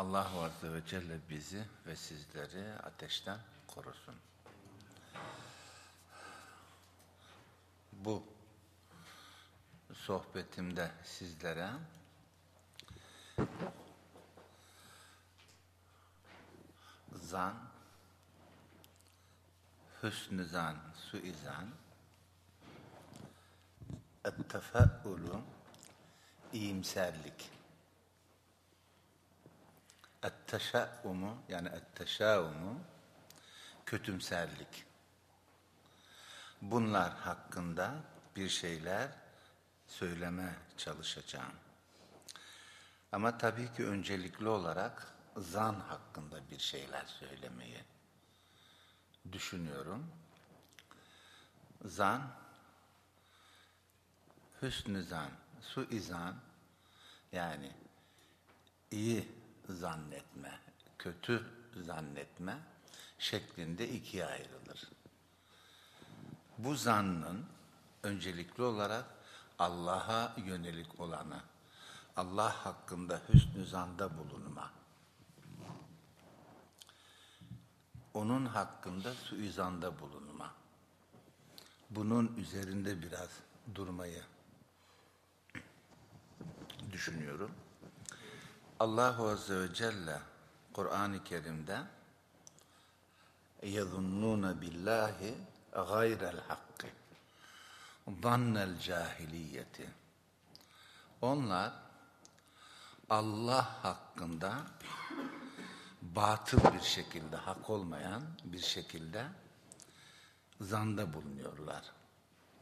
Allahu Azze ve Celle bizi ve sizleri ateşten korusun. Bu sohbetimde sizlere zan, hüsnü zan, suizan, ettefe'ulu, iyimserlik, etteşaumu yani etteşaumu, kötümserlik. Bunlar hakkında bir şeyler söyleme çalışacağım. Ama tabii ki öncelikli olarak zan hakkında bir şeyler söylemeyi düşünüyorum. Zan, hüsnü zan, suizan yani iyi zannetme, kötü zannetme şeklinde ikiye ayrılır. Bu zannın öncelikli olarak Allah'a yönelik olanı, Allah hakkında hüsnü zanda bulunma, onun hakkında suizanda bulunma. Bunun üzerinde biraz durmayı düşünüyorum. Allahu Azze ve Celle Kur'an-ı Kerim'de يَظُنُّونَ بِاللّٰهِ غَيْرَ الْحَقِّ ظَنَّ الْجَاهِلِيَّةِ Onlar Allah hakkında batıl bir şekilde, hak olmayan bir şekilde zanda bulunuyorlar.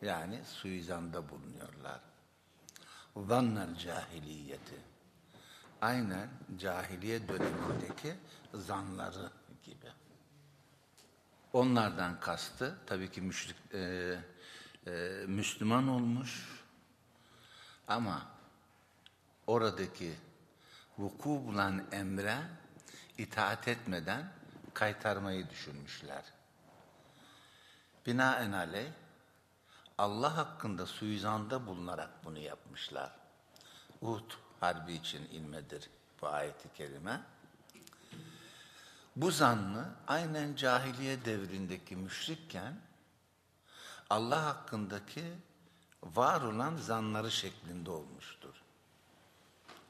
Yani suizanda bulunuyorlar. ظَنَّ الْجَاهِلِيَّةِ aynen cahiliye dönemindeki zanları gibi. Onlardan kastı tabii ki müşrik, e, e, Müslüman olmuş ama oradaki vuku bulan emre itaat etmeden kaytarmayı düşünmüşler. Binaenaleyh Allah hakkında suizanda bulunarak bunu yapmışlar. Uhud harbi için inmedir bu ayeti kerime. Bu zannı aynen cahiliye devrindeki müşrikken Allah hakkındaki var olan zanları şeklinde olmuştur.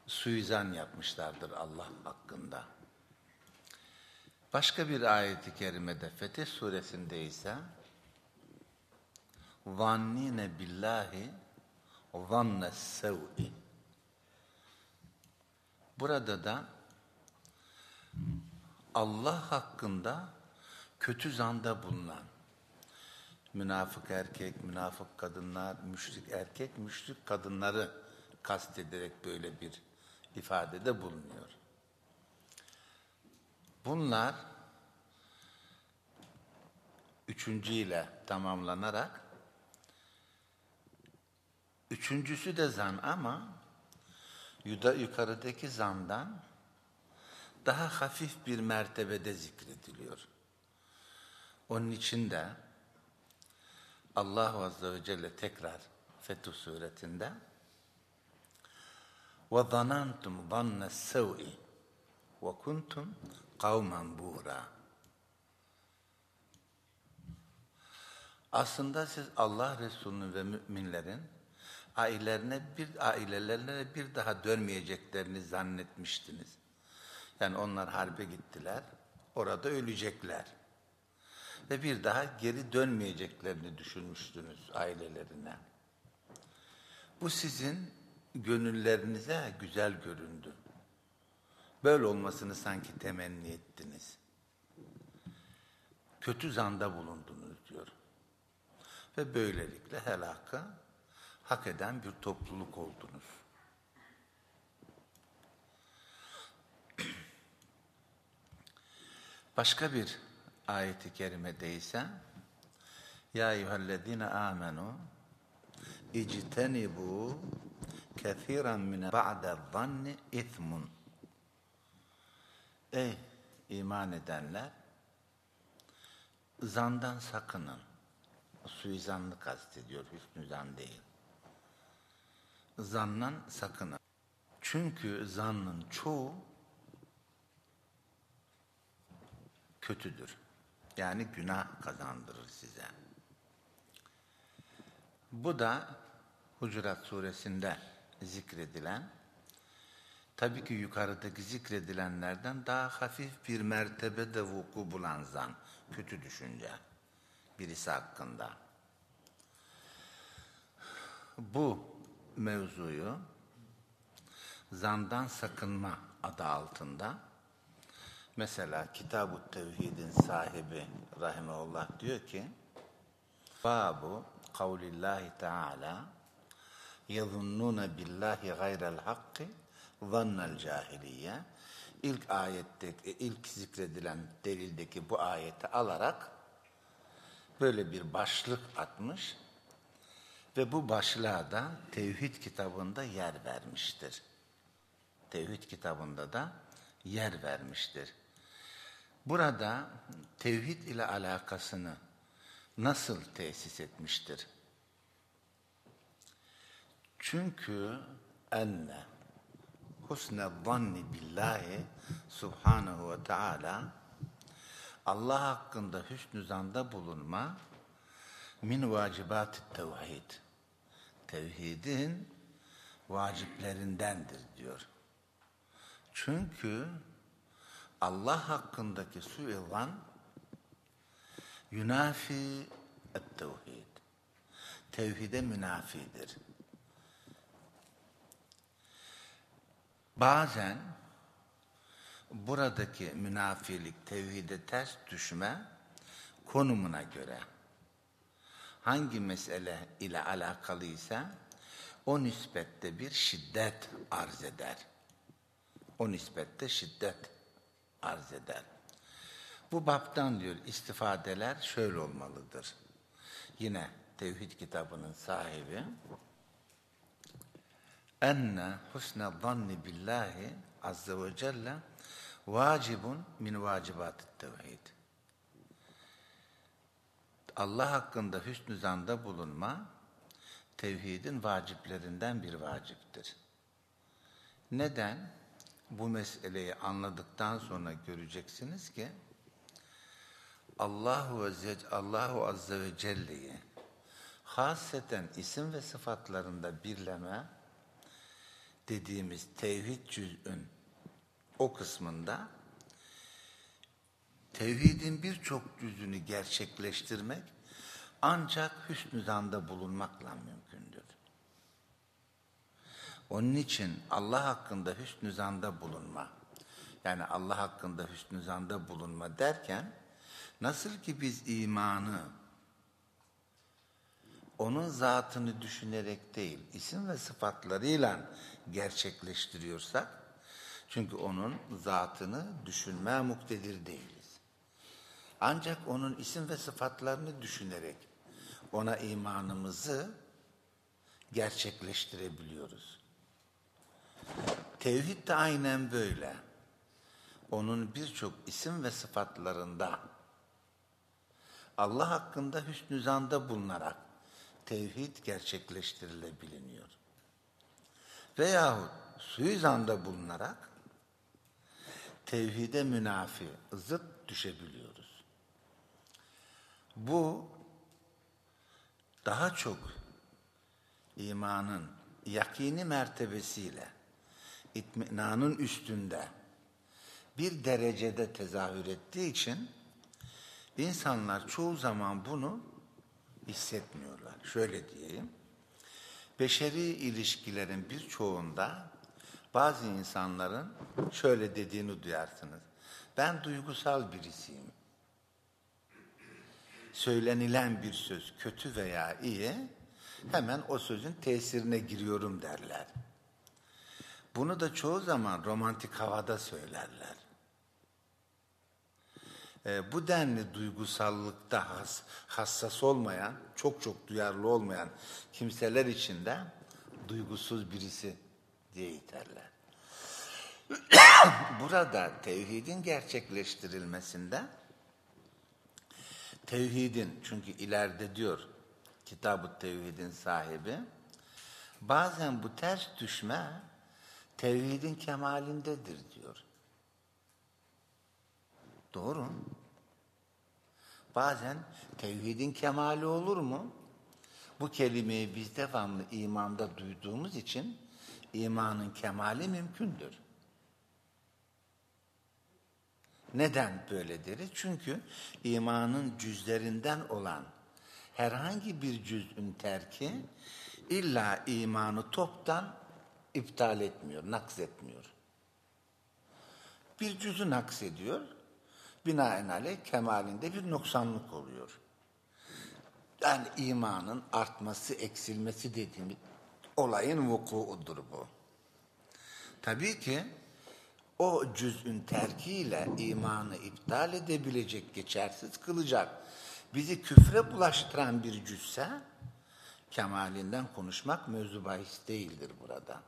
Suizan yapmışlardır Allah hakkında. Başka bir ayeti kerimede Fetih suresinde ise vannine billahi zanne sev'i Burada da Allah hakkında kötü zanda bulunan münafık erkek, münafık kadınlar, müşrik erkek, müşrik kadınları kastederek böyle bir ifadede bulunuyor. Bunlar üçüncü ile tamamlanarak üçüncüsü de zan ama yukarıdaki zamdan daha hafif bir mertebede zikrediliyor. Onun için de Allah Azze ve Celle tekrar Fetih suretinde وَظَنَنْتُمْ ظَنَّ السَّوْءِ وَكُنْتُمْ قَوْمًا بُورًا Aslında siz Allah Resulü'nün ve müminlerin ailelerine bir ailelerine bir daha dönmeyeceklerini zannetmiştiniz. Yani onlar harbe gittiler. orada ölecekler. Ve bir daha geri dönmeyeceklerini düşünmüştünüz ailelerine. Bu sizin gönüllerinize güzel göründü. Böyle olmasını sanki temenni ettiniz. Kötü zanda bulundunuz diyor. Ve böylelikle helaka hak eden bir topluluk oldunuz. Başka bir ayeti kerimede ise Ya eyyühellezine amenu ictenibu kethiren mine ba'de zanni ithmun Ey iman edenler zandan sakının. Suizanlı kastediyor, hüsnü zan değil. Zandan sakının. Çünkü zannın çoğu kötüdür. Yani günah kazandırır size. Bu da Hucurat suresinde zikredilen, tabii ki yukarıdaki zikredilenlerden daha hafif bir mertebede vuku bulan zan, kötü düşünce birisi hakkında. Bu mevzuyu zandan sakınma adı altında. Mesela Kitab-ı Tevhid'in sahibi Rahimeullah diyor ki Babu kavlillahi teala yazunnune billahi gayrel hakkı zannel cahiliye. İlk ayette ilk zikredilen delildeki bu ayeti alarak böyle bir başlık atmış ve bu başlığa da tevhid kitabında yer vermiştir. Tevhid kitabında da yer vermiştir. Burada tevhid ile alakasını nasıl tesis etmiştir? Çünkü enne husne zanni billahi subhanahu ve teala Allah hakkında hüsnü zanda bulunma min vacibat tevhid. Tevhidin vaciplerindendir diyor. Çünkü Allah hakkındaki suizan yunafi et-tevhid. Tevhide münafidir. Bazen buradaki münafilik, tevhide ters düşme konumuna göre hangi mesele ile alakalıysa o nispette bir şiddet arz eder. O nispette şiddet arz eder. Bu baptan diyor istifadeler şöyle olmalıdır. Yine tevhid kitabının sahibi enne husne zanni billahi azze ve celle vacibun min vacibat tevhid. Allah hakkında hüsnü zanda bulunma tevhidin vaciplerinden bir vaciptir. Neden? Bu meseleyi anladıktan sonra göreceksiniz ki Allahu Allahu azze ve celle'yi haseten isim ve sıfatlarında birleme dediğimiz tevhid cüz'ün o kısmında tevhidin birçok cüzünü gerçekleştirmek ancak hüsnü zanda bulunmakla mümkündür. Onun için Allah hakkında hüsnü zanda bulunma, yani Allah hakkında hüsnü zanda bulunma derken, nasıl ki biz imanı onun zatını düşünerek değil, isim ve sıfatlarıyla gerçekleştiriyorsak, çünkü onun zatını düşünmeye muktedir değiliz. Ancak onun isim ve sıfatlarını düşünerek ona imanımızı gerçekleştirebiliyoruz. Tevhid de aynen böyle. Onun birçok isim ve sıfatlarında Allah hakkında hüsnü zanda bulunarak tevhid gerçekleştirilebiliniyor. Veyahut suizanda bulunarak tevhide münafi, zıt düşebiliyoruz. Bu daha çok imanın yakini mertebesiyle itminanın üstünde bir derecede tezahür ettiği için insanlar çoğu zaman bunu hissetmiyorlar. Şöyle diyeyim. Beşeri ilişkilerin birçoğunda bazı insanların şöyle dediğini duyarsınız. Ben duygusal birisiyim. Söylenilen bir söz kötü veya iyi hemen o sözün tesirine giriyorum derler. Bunu da çoğu zaman romantik havada söylerler. E, bu denli duygusallıkta has, hassas olmayan, çok çok duyarlı olmayan kimseler için de duygusuz birisi diye iterler. Burada tevhidin gerçekleştirilmesinde tevhidin çünkü ileride diyor kitab tevhidin sahibi bazen bu ters düşme tevhidin kemalindedir diyor. Doğru. Bazen tevhidin kemali olur mu? Bu kelimeyi biz devamlı imanda duyduğumuz için imanın kemali mümkündür. Neden böyle deriz? Çünkü imanın cüzlerinden olan herhangi bir cüz'ün terki illa imanı toptan iptal etmiyor, naksetmiyor. Bir cüz'ü naksediyor, binaenaleyh kemalinde bir noksanlık oluyor. Yani imanın artması, eksilmesi dediğimiz olayın vukuudur bu. Tabii ki o cüz'ün terkiyle imanı iptal edebilecek, geçersiz kılacak, bizi küfre bulaştıran bir cüzse, kemalinden konuşmak mevzu değildir burada.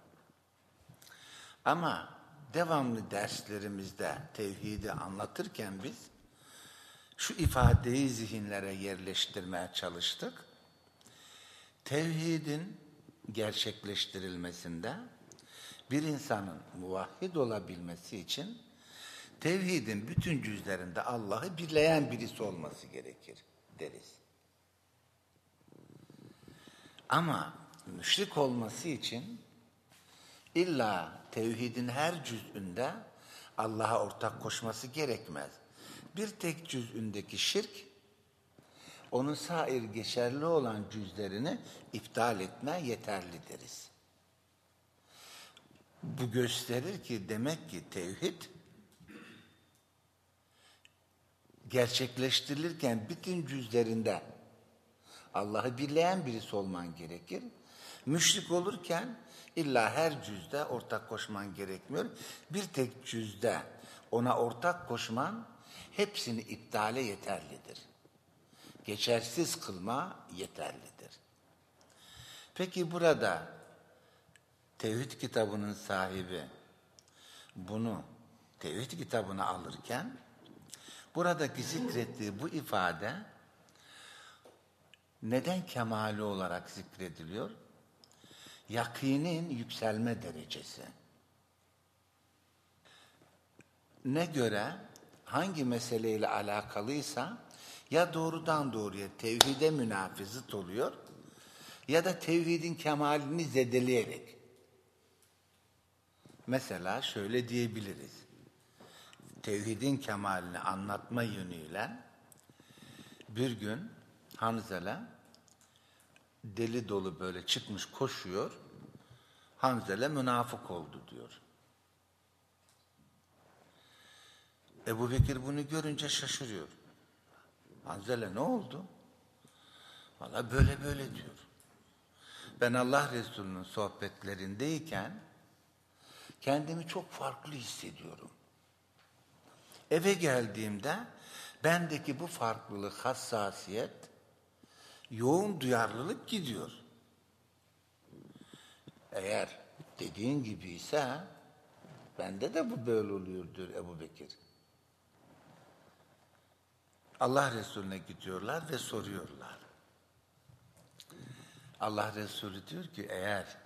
Ama devamlı derslerimizde tevhidi anlatırken biz şu ifadeyi zihinlere yerleştirmeye çalıştık. Tevhidin gerçekleştirilmesinde bir insanın muvahhid olabilmesi için tevhidin bütün cüzlerinde Allah'ı birleyen birisi olması gerekir deriz. Ama müşrik olması için illa tevhidin her cüz'ünde Allah'a ortak koşması gerekmez. Bir tek cüz'ündeki şirk onun sair geçerli olan cüzlerini iptal etme yeterli deriz. Bu gösterir ki demek ki tevhid gerçekleştirilirken bütün cüzlerinde Allah'ı birleyen birisi olman gerekir. Müşrik olurken illa her cüzde ortak koşman gerekmiyor. Bir tek cüzde ona ortak koşman hepsini iptale yeterlidir. Geçersiz kılma yeterlidir. Peki burada tevhid kitabının sahibi bunu tevhid kitabına alırken buradaki zikrettiği bu ifade neden kemali olarak zikrediliyor? Yakinin yükselme derecesi. Ne göre hangi meseleyle alakalıysa ya doğrudan doğruya tevhide münafizit oluyor ya da tevhidin kemalini zedeleyerek. Mesela şöyle diyebiliriz. Tevhidin kemalini anlatma yönüyle bir gün Hanzele deli dolu böyle çıkmış koşuyor. Hanzele münafık oldu diyor. Ebu Bekir bunu görünce şaşırıyor. Hanzele ne oldu? Valla böyle böyle diyor. Ben Allah Resulü'nün sohbetlerindeyken kendimi çok farklı hissediyorum. Eve geldiğimde bendeki bu farklılık, hassasiyet, yoğun duyarlılık gidiyor. Eğer dediğin gibi ise bende de bu böyle oluyor diyor Ebu Bekir. Allah Resulüne gidiyorlar ve soruyorlar. Allah Resulü diyor ki eğer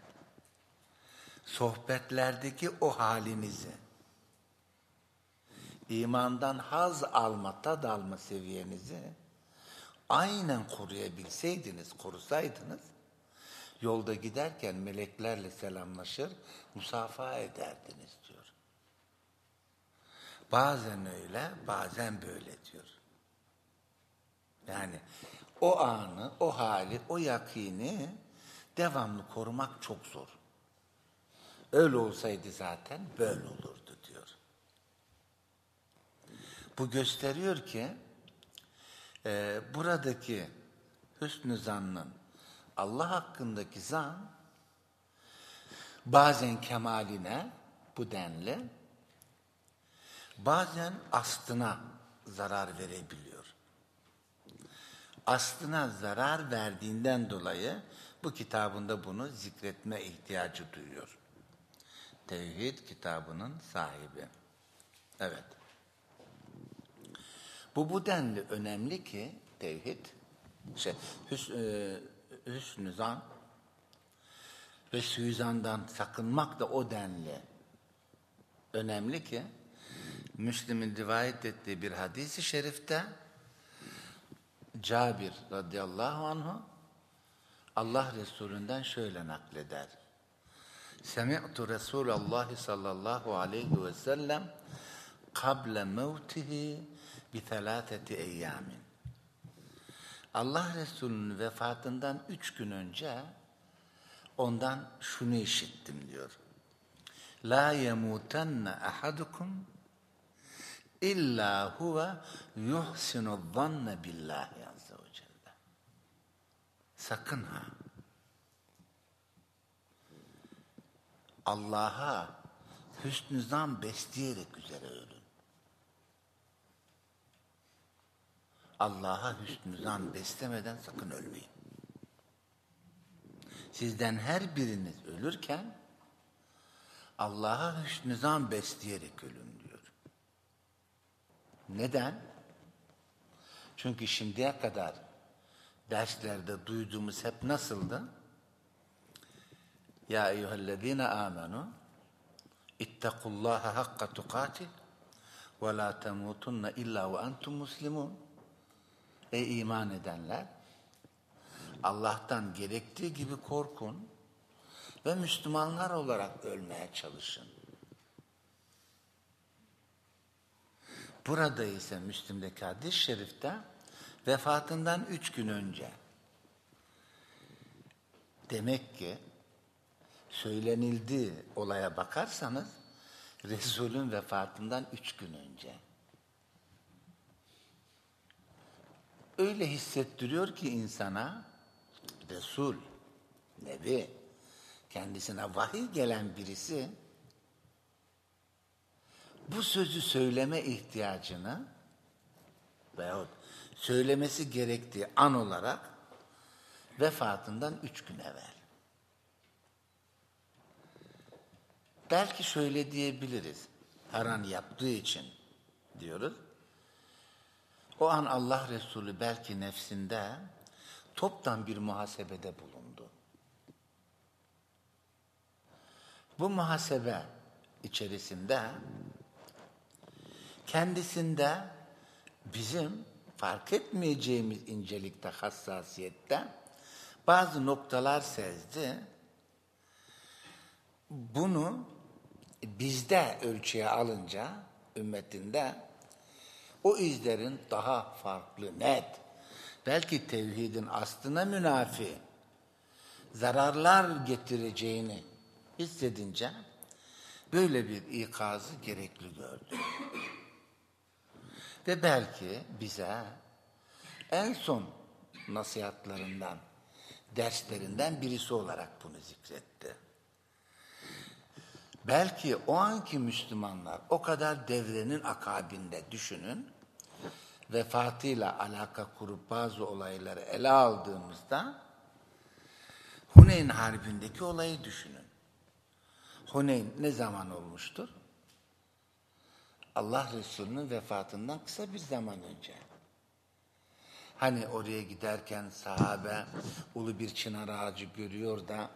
sohbetlerdeki o halinizi imandan haz alma, tad alma seviyenizi aynen koruyabilseydiniz, korusaydınız yolda giderken meleklerle selamlaşır, musafaha ederdiniz diyor. Bazen öyle, bazen böyle diyor. Yani o anı, o hali, o yakini devamlı korumak çok zor. Öyle olsaydı zaten böyle olurdu diyor. Bu gösteriyor ki e, buradaki hüsnü zannın Allah hakkındaki zan bazen kemaline bu denli bazen aslına zarar verebiliyor. Aslına zarar verdiğinden dolayı bu kitabında bunu zikretme ihtiyacı duyuyor. Tevhid kitabının sahibi. Evet. Bu bu denli önemli ki tevhid, şey, e, hüsnü zan ve suizandan sakınmak da o denli önemli ki Müslim'in rivayet ettiği bir hadisi şerifte Cabir radıyallahu anhu Allah Resulü'nden şöyle nakleder. Semi'tu Resulallah sallallahu aleyhi ve sellem kable mevtihi bi thelâtheti eyyamin. Allah Resulü'nün vefatından üç gün önce ondan şunu işittim diyor. La yemutenne ahadukum illa huve yuhsinu zanne billahi azze ve celle. Sakın ha. Allah'a hüsnü zan besleyerek üzere ölün. Allah'a hüsnü zan beslemeden sakın ölmeyin. Sizden her biriniz ölürken Allah'a hüsnü zan besleyerek ölün diyor. Neden? Çünkü şimdiye kadar derslerde duyduğumuz hep nasıldı? Ya eyyühellezine amenu ittakullaha hakka tukatih ve la temutunna illa ve entum muslimun. Ey iman edenler! Allah'tan gerektiği gibi korkun ve Müslümanlar olarak ölmeye çalışın. Burada ise Müslim'deki hadis-i şerifte vefatından üç gün önce demek ki söylenildiği olaya bakarsanız Resul'ün vefatından üç gün önce. Öyle hissettiriyor ki insana Resul, Nebi, kendisine vahiy gelen birisi bu sözü söyleme ihtiyacını veyahut söylemesi gerektiği an olarak vefatından üç gün evvel. Belki şöyle diyebiliriz. Her an yaptığı için diyoruz. O an Allah Resulü belki nefsinde toptan bir muhasebede bulundu. Bu muhasebe içerisinde kendisinde bizim fark etmeyeceğimiz incelikte, hassasiyette bazı noktalar sezdi. Bunu bizde ölçüye alınca ümmetinde o izlerin daha farklı, net, belki tevhidin aslına münafi zararlar getireceğini hissedince böyle bir ikazı gerekli gördü. Ve belki bize en son nasihatlarından, derslerinden birisi olarak bunu zikretti. Belki o anki Müslümanlar o kadar devrenin akabinde düşünün, vefatıyla alaka kurup bazı olayları ele aldığımızda Huneyn Harbi'ndeki olayı düşünün. Huneyn ne zaman olmuştur? Allah Resulü'nün vefatından kısa bir zaman önce. Hani oraya giderken sahabe ulu bir çınar ağacı görüyor da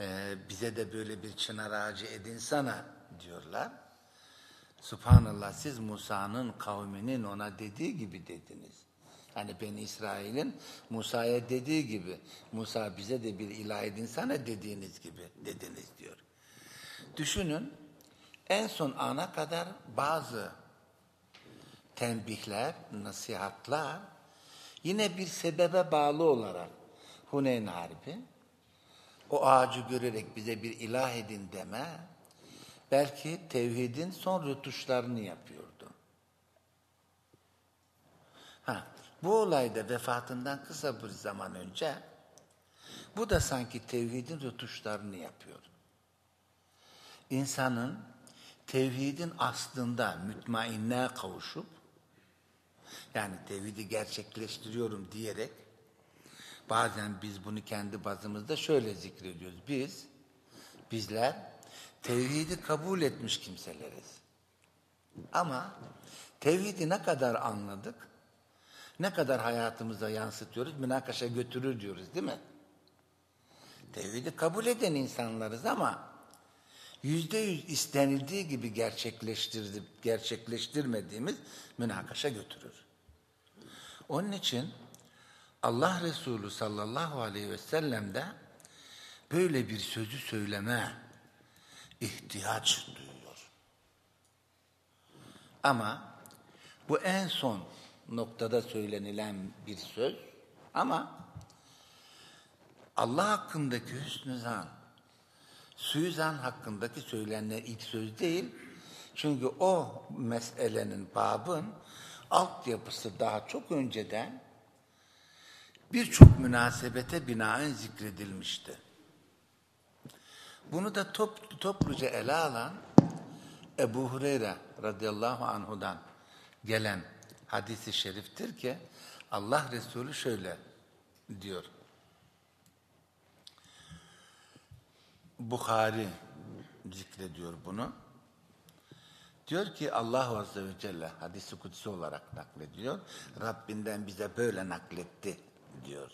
e, bize de böyle bir çınar ağacı edinsana diyorlar. Subhanallah siz Musa'nın kavminin ona dediği gibi dediniz. Hani ben İsrail'in Musa'ya dediği gibi Musa bize de bir ilah edinsene dediğiniz gibi dediniz diyor. Düşünün en son ana kadar bazı tembihler, nasihatlar yine bir sebebe bağlı olarak Huneyn Harbi o ağacı görerek bize bir ilah edin deme belki tevhidin son rötuşlarını yapıyordu. Ha, bu olayda vefatından kısa bir zaman önce bu da sanki tevhidin rötuşlarını yapıyor. İnsanın tevhidin aslında mütmainliğe kavuşup yani tevhidi gerçekleştiriyorum diyerek bazen biz bunu kendi bazımızda şöyle zikrediyoruz. Biz, bizler tevhidi kabul etmiş kimseleriz. Ama tevhidi ne kadar anladık, ne kadar hayatımıza yansıtıyoruz, münakaşa götürür diyoruz değil mi? Tevhidi kabul eden insanlarız ama yüzde yüz istenildiği gibi gerçekleştirdi, gerçekleştirmediğimiz münakaşa götürür. Onun için Allah Resulü sallallahu aleyhi ve sellem de böyle bir sözü söyleme ihtiyaç duyuyor. Ama bu en son noktada söylenilen bir söz ama Allah hakkındaki hüsnü zan, suizan hakkındaki söylenen ilk söz değil. Çünkü o meselenin, babın altyapısı daha çok önceden birçok münasebete binaen zikredilmişti. Bunu da top, topluca ele alan Ebu Hureyre radıyallahu anhudan gelen hadisi şeriftir ki Allah Resulü şöyle diyor. Bukhari zikrediyor bunu. Diyor ki Allah Azze ve Celle hadisi kutsi olarak naklediyor. Rabbinden bize böyle nakletti diyor.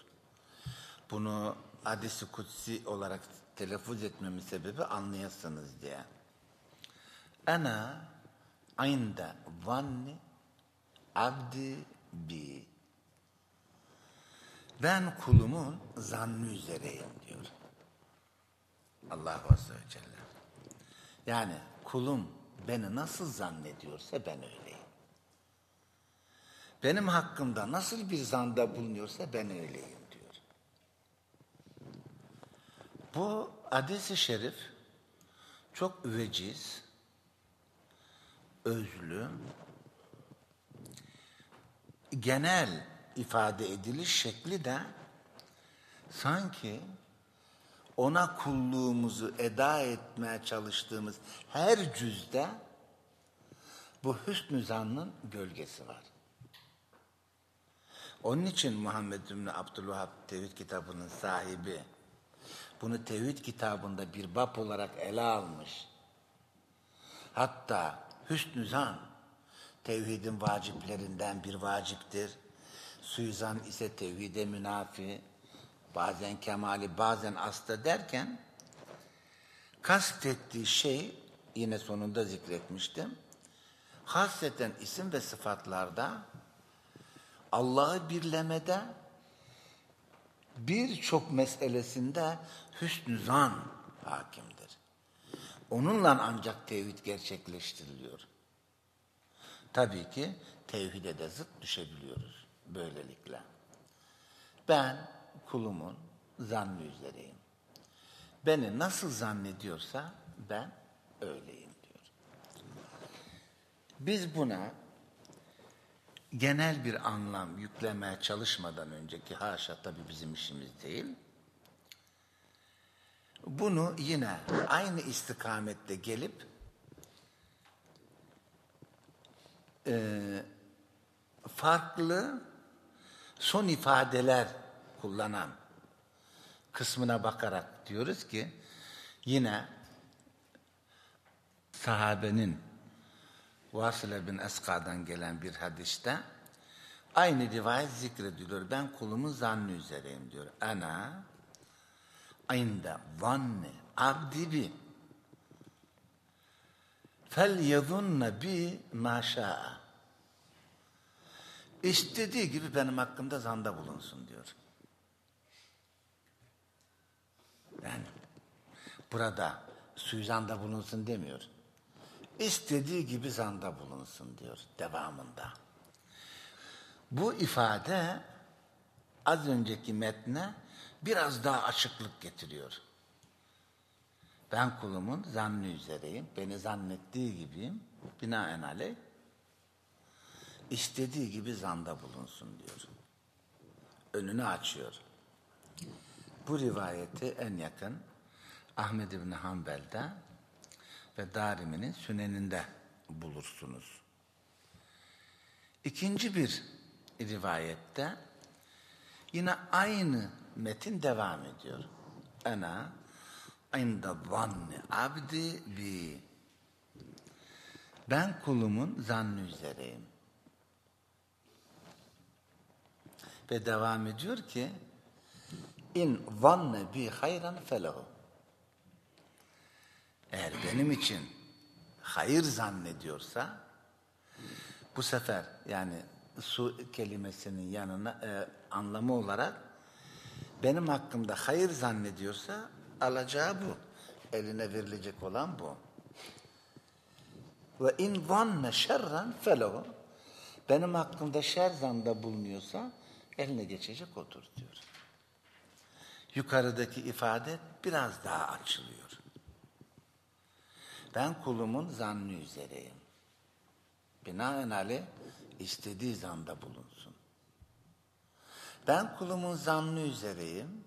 Bunu hadisi kutsi olarak telaffuz etmemin sebebi anlayasınız diye. Ana inde vanni abdi bi. Ben kulumun zannı üzereyim diyor. Allah Azze ve Celle. Yani kulum beni nasıl zannediyorsa ben öyleyim. Benim hakkımda nasıl bir zanda bulunuyorsa ben öyleyim diyor. Bu hadis-i şerif çok veciz, özlü, genel ifade ediliş şekli de sanki ona kulluğumuzu eda etmeye çalıştığımız her cüzde bu hüsnü zannın gölgesi var. Onun için Muhammed bin Abdülvahab Tevhid kitabının sahibi bunu Tevhid kitabında bir bab olarak ele almış. Hatta hüsnü zan tevhidin vaciplerinden bir vaciptir. Suizan ise tevhide münafi, bazen kemali, bazen asla derken kastettiği şey yine sonunda zikretmiştim. Hasreten isim ve sıfatlarda Allah'ı birlemede birçok meselesinde hüsnü zan hakimdir. Onunla ancak tevhid gerçekleştiriliyor. Tabii ki tevhide de zıt düşebiliyoruz böylelikle. Ben kulumun zannı üzereyim. Beni nasıl zannediyorsa ben öyleyim diyor. Biz buna genel bir anlam yüklemeye çalışmadan önceki haşa tabi bizim işimiz değil. Bunu yine aynı istikamette gelip e, farklı son ifadeler kullanan kısmına bakarak diyoruz ki yine sahabenin Vasile bin Eska'dan gelen bir hadiste aynı rivayet zikrediliyor. Ben kulumun zannı üzereyim diyor. Ana inde zanni abdi bi fel yadunne bi maşa'a İstediği gibi benim hakkımda zanda bulunsun diyor. Yani burada suizanda bulunsun demiyor. İstediği gibi zanda bulunsun diyor devamında. Bu ifade az önceki metne biraz daha açıklık getiriyor. Ben kulumun zannı üzereyim, beni zannettiği gibiyim, binaenaleyh istediği gibi zanda bulunsun diyor. Önünü açıyor. Bu rivayeti en yakın Ahmed İbni Hanbel'de ve Darimi'nin süneninde bulursunuz. İkinci bir rivayette yine aynı metin devam ediyor. Ana inda zanni abdi bi ben kulumun zannı üzereyim. Ve devam ediyor ki in zanne bi hayran felehu eğer benim için hayır zannediyorsa bu sefer yani su kelimesinin yanına e, anlamı olarak benim hakkımda hayır zannediyorsa alacağı bu. Eline verilecek olan bu. Ve in zanne şerren felehu benim hakkımda şer zanda bulunuyorsa eline geçecek otur diyor. Yukarıdaki ifade biraz daha açılıyor. Ben kulumun zannı üzereyim. Binaenaleyh istediği zanda bulunsun. Ben kulumun zannı üzereyim.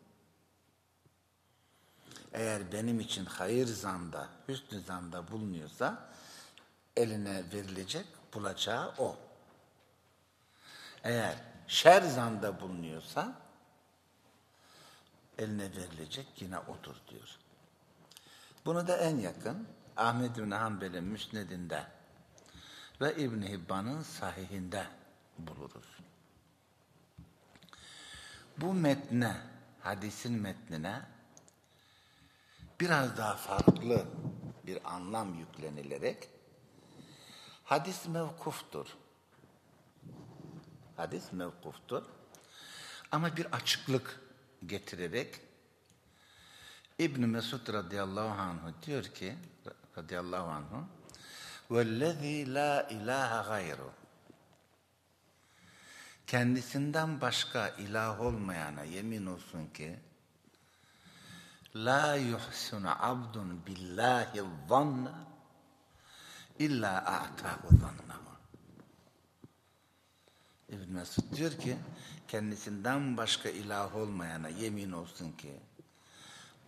Eğer benim için hayır zanda, hüsnü zanda bulunuyorsa eline verilecek, bulacağı o. Eğer şer zanda bulunuyorsa eline verilecek yine odur diyor. Bunu da en yakın Ahmed bin Hanbel'in müsnedinde ve İbn Hibban'ın sahihinde buluruz. Bu metne, hadisin metnine biraz daha farklı bir anlam yüklenilerek hadis mevkuftur. Hadis mevkuftur. Ama bir açıklık getirerek İbn Mesud radıyallahu anh diyor ki radıyallahu anhu. Vellezî la ilahe gayru. Kendisinden başka ilah olmayana yemin olsun ki la yuhsunu abdun billahi zanna illa a'tahu zannahu İbn Mesud diyor ki kendisinden başka ilah olmayana yemin olsun ki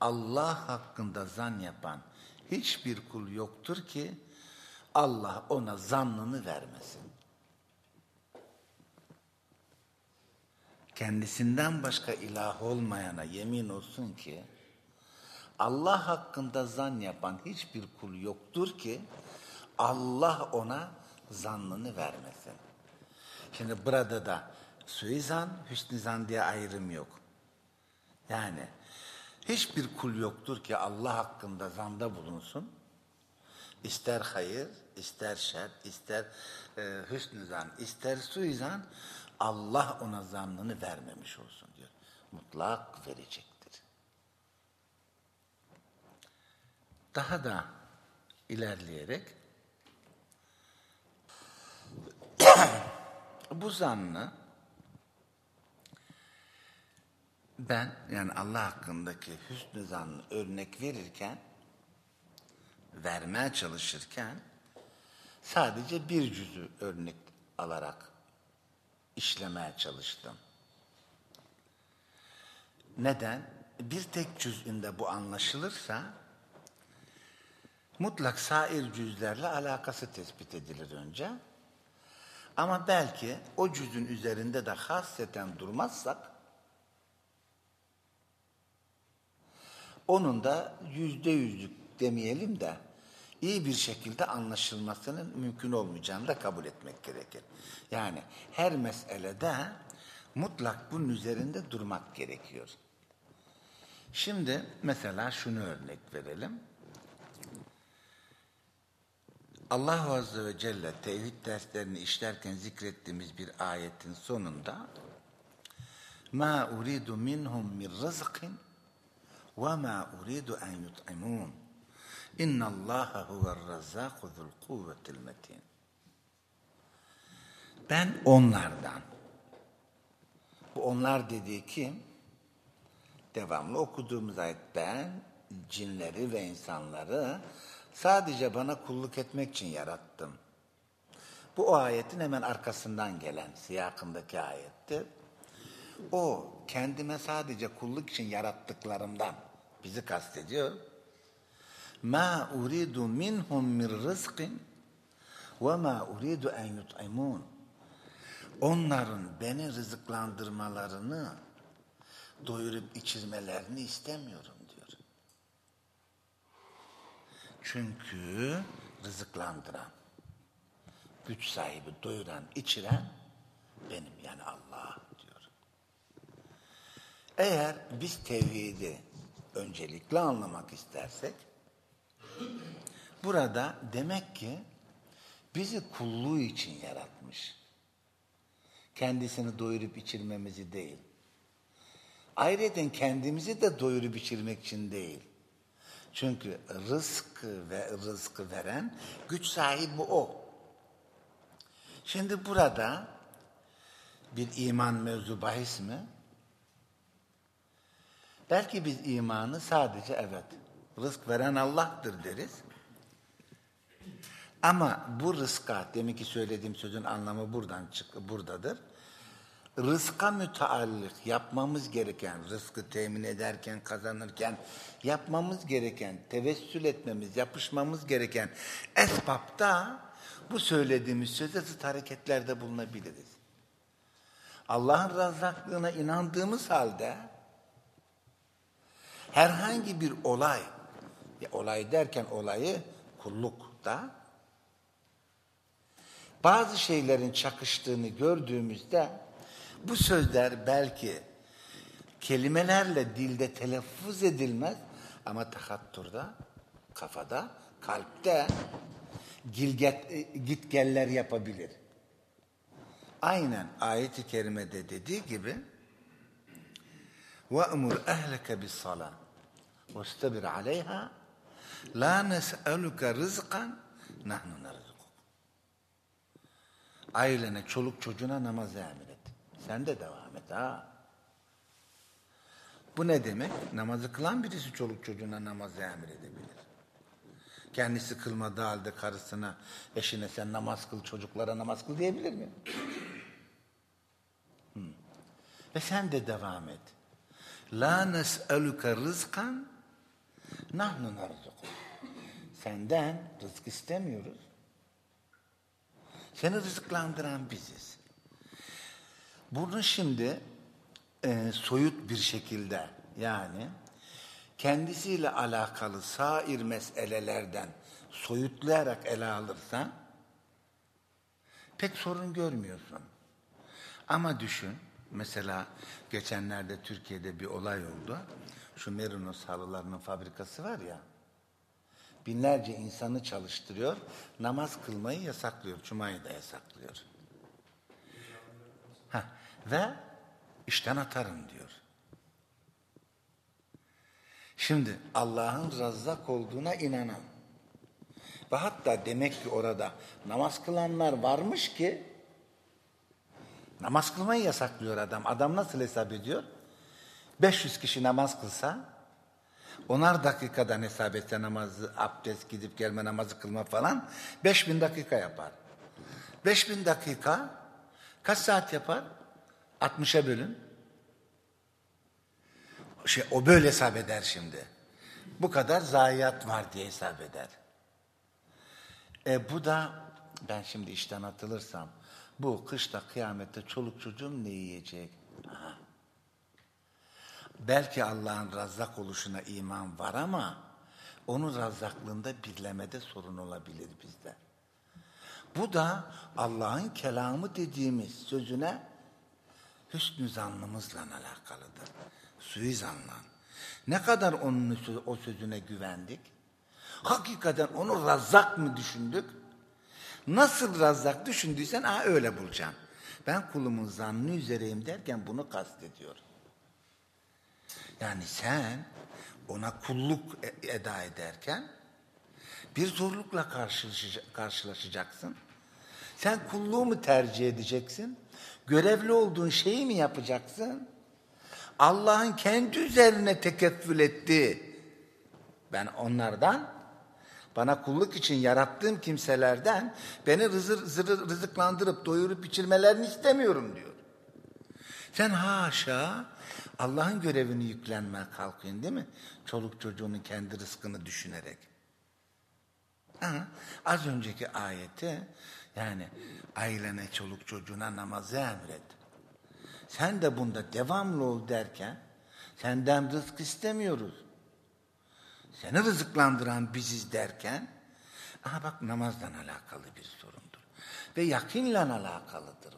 Allah hakkında zan yapan hiçbir kul yoktur ki Allah ona zannını vermesin. Kendisinden başka ilah olmayana yemin olsun ki Allah hakkında zan yapan hiçbir kul yoktur ki Allah ona zannını vermesin. Şimdi burada da suizan, hüsnü zan diye ayrım yok. Yani hiçbir kul yoktur ki Allah hakkında zanda bulunsun. İster hayır, ister şer, ister e, hüsnü zan, ister suizan Allah ona zannını vermemiş olsun diyor. Mutlak verecektir. Daha da ilerleyerek bu zannı ben yani Allah hakkındaki hüsnü zannı örnek verirken vermeye çalışırken sadece bir cüzü örnek alarak işlemeye çalıştım. Neden? Bir tek cüzünde bu anlaşılırsa mutlak sair cüzlerle alakası tespit edilir önce. Ama belki o cüzün üzerinde de hasreten durmazsak onun da yüzde yüzlük demeyelim de iyi bir şekilde anlaşılmasının mümkün olmayacağını da kabul etmek gerekir. Yani her meselede mutlak bunun üzerinde durmak gerekiyor. Şimdi mesela şunu örnek verelim. Allah Azze ve Celle tevhid derslerini işlerken zikrettiğimiz bir ayetin sonunda ma uridu minhum min rızkın ma uridu en yut'imun İnna Allah huve'r razzâku zul kuvvetil metin. Ben onlardan Bu onlar dediği kim? Devamlı okuduğumuz ayet ben cinleri ve insanları sadece bana kulluk etmek için yarattım. Bu o ayetin hemen arkasından gelen siyakındaki ayettir. O kendime sadece kulluk için yarattıklarımdan bizi kastediyor. Ma uridu minhum min rızkın ve ma uridu en yut'imun. Onların beni rızıklandırmalarını, doyurup içirmelerini istemiyorum diyor. Çünkü rızıklandıran, güç sahibi, doyuran, içiren benim yani Allah diyor. Eğer biz tevhidi öncelikle anlamak istersek, burada demek ki bizi kulluğu için yaratmış. Kendisini doyurup içirmemizi değil. Ayrıca kendimizi de doyurup içirmek için değil. Çünkü rızk ve rızkı veren güç sahibi o. Şimdi burada bir iman mevzu bahis mi? Belki biz imanı sadece evet rızk veren Allah'tır deriz. Ama bu rızka, demek ki söylediğim sözün anlamı buradan çık buradadır. Rızka müteallik yapmamız gereken, rızkı temin ederken, kazanırken yapmamız gereken, tevessül etmemiz, yapışmamız gereken esbapta bu söylediğimiz söze zıt hareketlerde bulunabiliriz. Allah'ın razzaklığına inandığımız halde herhangi bir olay, ya olay derken olayı kullukta bazı şeylerin çakıştığını gördüğümüzde bu sözler belki kelimelerle dilde telaffuz edilmez ama tahatturda, kafada, kalpte gilget, gitgeller yapabilir. Aynen ayet-i kerimede dediği gibi وَأْمُرْ اَهْلَكَ بِالصَّلَاةِ وَاسْتَبِرْ عَلَيْهَا لَا نَسْأَلُكَ رِزْقًا نَحْنُ نَرْزُقُكُ Ailene, çoluk çocuğuna namazı emret. Sen de devam et ha. Bu ne demek? Namazı kılan birisi çoluk çocuğuna namazı emredebilir. Kendisi kılmadığı halde karısına, eşine sen namaz kıl, çocuklara namaz kıl diyebilir mi? Hmm. Ve sen de devam et. La nes'eluke rızkan nahnu narzuku. Senden rızk istemiyoruz. Seni rızıklandıran biziz. Bunu şimdi e, soyut bir şekilde yani kendisiyle alakalı sair meselelerden soyutlayarak ele alırsan pek sorun görmüyorsun. Ama düşün mesela geçenlerde Türkiye'de bir olay oldu. Şu Merinos halılarının fabrikası var ya binlerce insanı çalıştırıyor. Namaz kılmayı yasaklıyor. Cuma'yı da yasaklıyor. Heh, ve işten atarım diyor. Şimdi Allah'ın razzak olduğuna inanan ve hatta demek ki orada namaz kılanlar varmış ki namaz kılmayı yasaklıyor adam. Adam nasıl hesap ediyor? 500 kişi namaz kılsa onar dakikadan hesap etse namazı, abdest gidip gelme namazı kılma falan 5000 dakika yapar. 5000 dakika kaç saat yapar? 60'a bölün. Şey, o böyle hesap eder şimdi. Bu kadar zayiat var diye hesap eder. E bu da ben şimdi işten atılırsam bu kışta kıyamette çoluk çocuğum ne yiyecek? Ha. Belki Allah'ın razzak oluşuna iman var ama onun razzaklığında birlemede sorun olabilir bizde. Bu da Allah'ın kelamı dediğimiz sözüne hüsnü zannımızla alakalıdır. Suizanla. Ne kadar onun o sözüne güvendik? Hakikaten onu razzak mı düşündük? Nasıl razzak düşündüysen ha öyle bulacaksın. Ben kulumun zannı üzereyim derken bunu kastediyor. Yani sen ona kulluk e, eda ederken bir zorlukla karşılaşacaksın. Sen kulluğu mu tercih edeceksin? görevli olduğun şeyi mi yapacaksın? Allah'ın kendi üzerine tekeffül etti. Ben onlardan, bana kulluk için yarattığım kimselerden beni rızır, rızıklandırıp doyurup içirmelerini istemiyorum diyor. Sen haşa Allah'ın görevini yüklenmeye kalkıyorsun değil mi? Çoluk çocuğunun kendi rızkını düşünerek. Ha, az önceki ayeti yani ailene, çoluk çocuğuna namazı emret. Sen de bunda devamlı ol derken senden rızk istemiyoruz. Seni rızıklandıran biziz derken aha bak namazdan alakalı bir sorundur. Ve yakinle alakalıdır.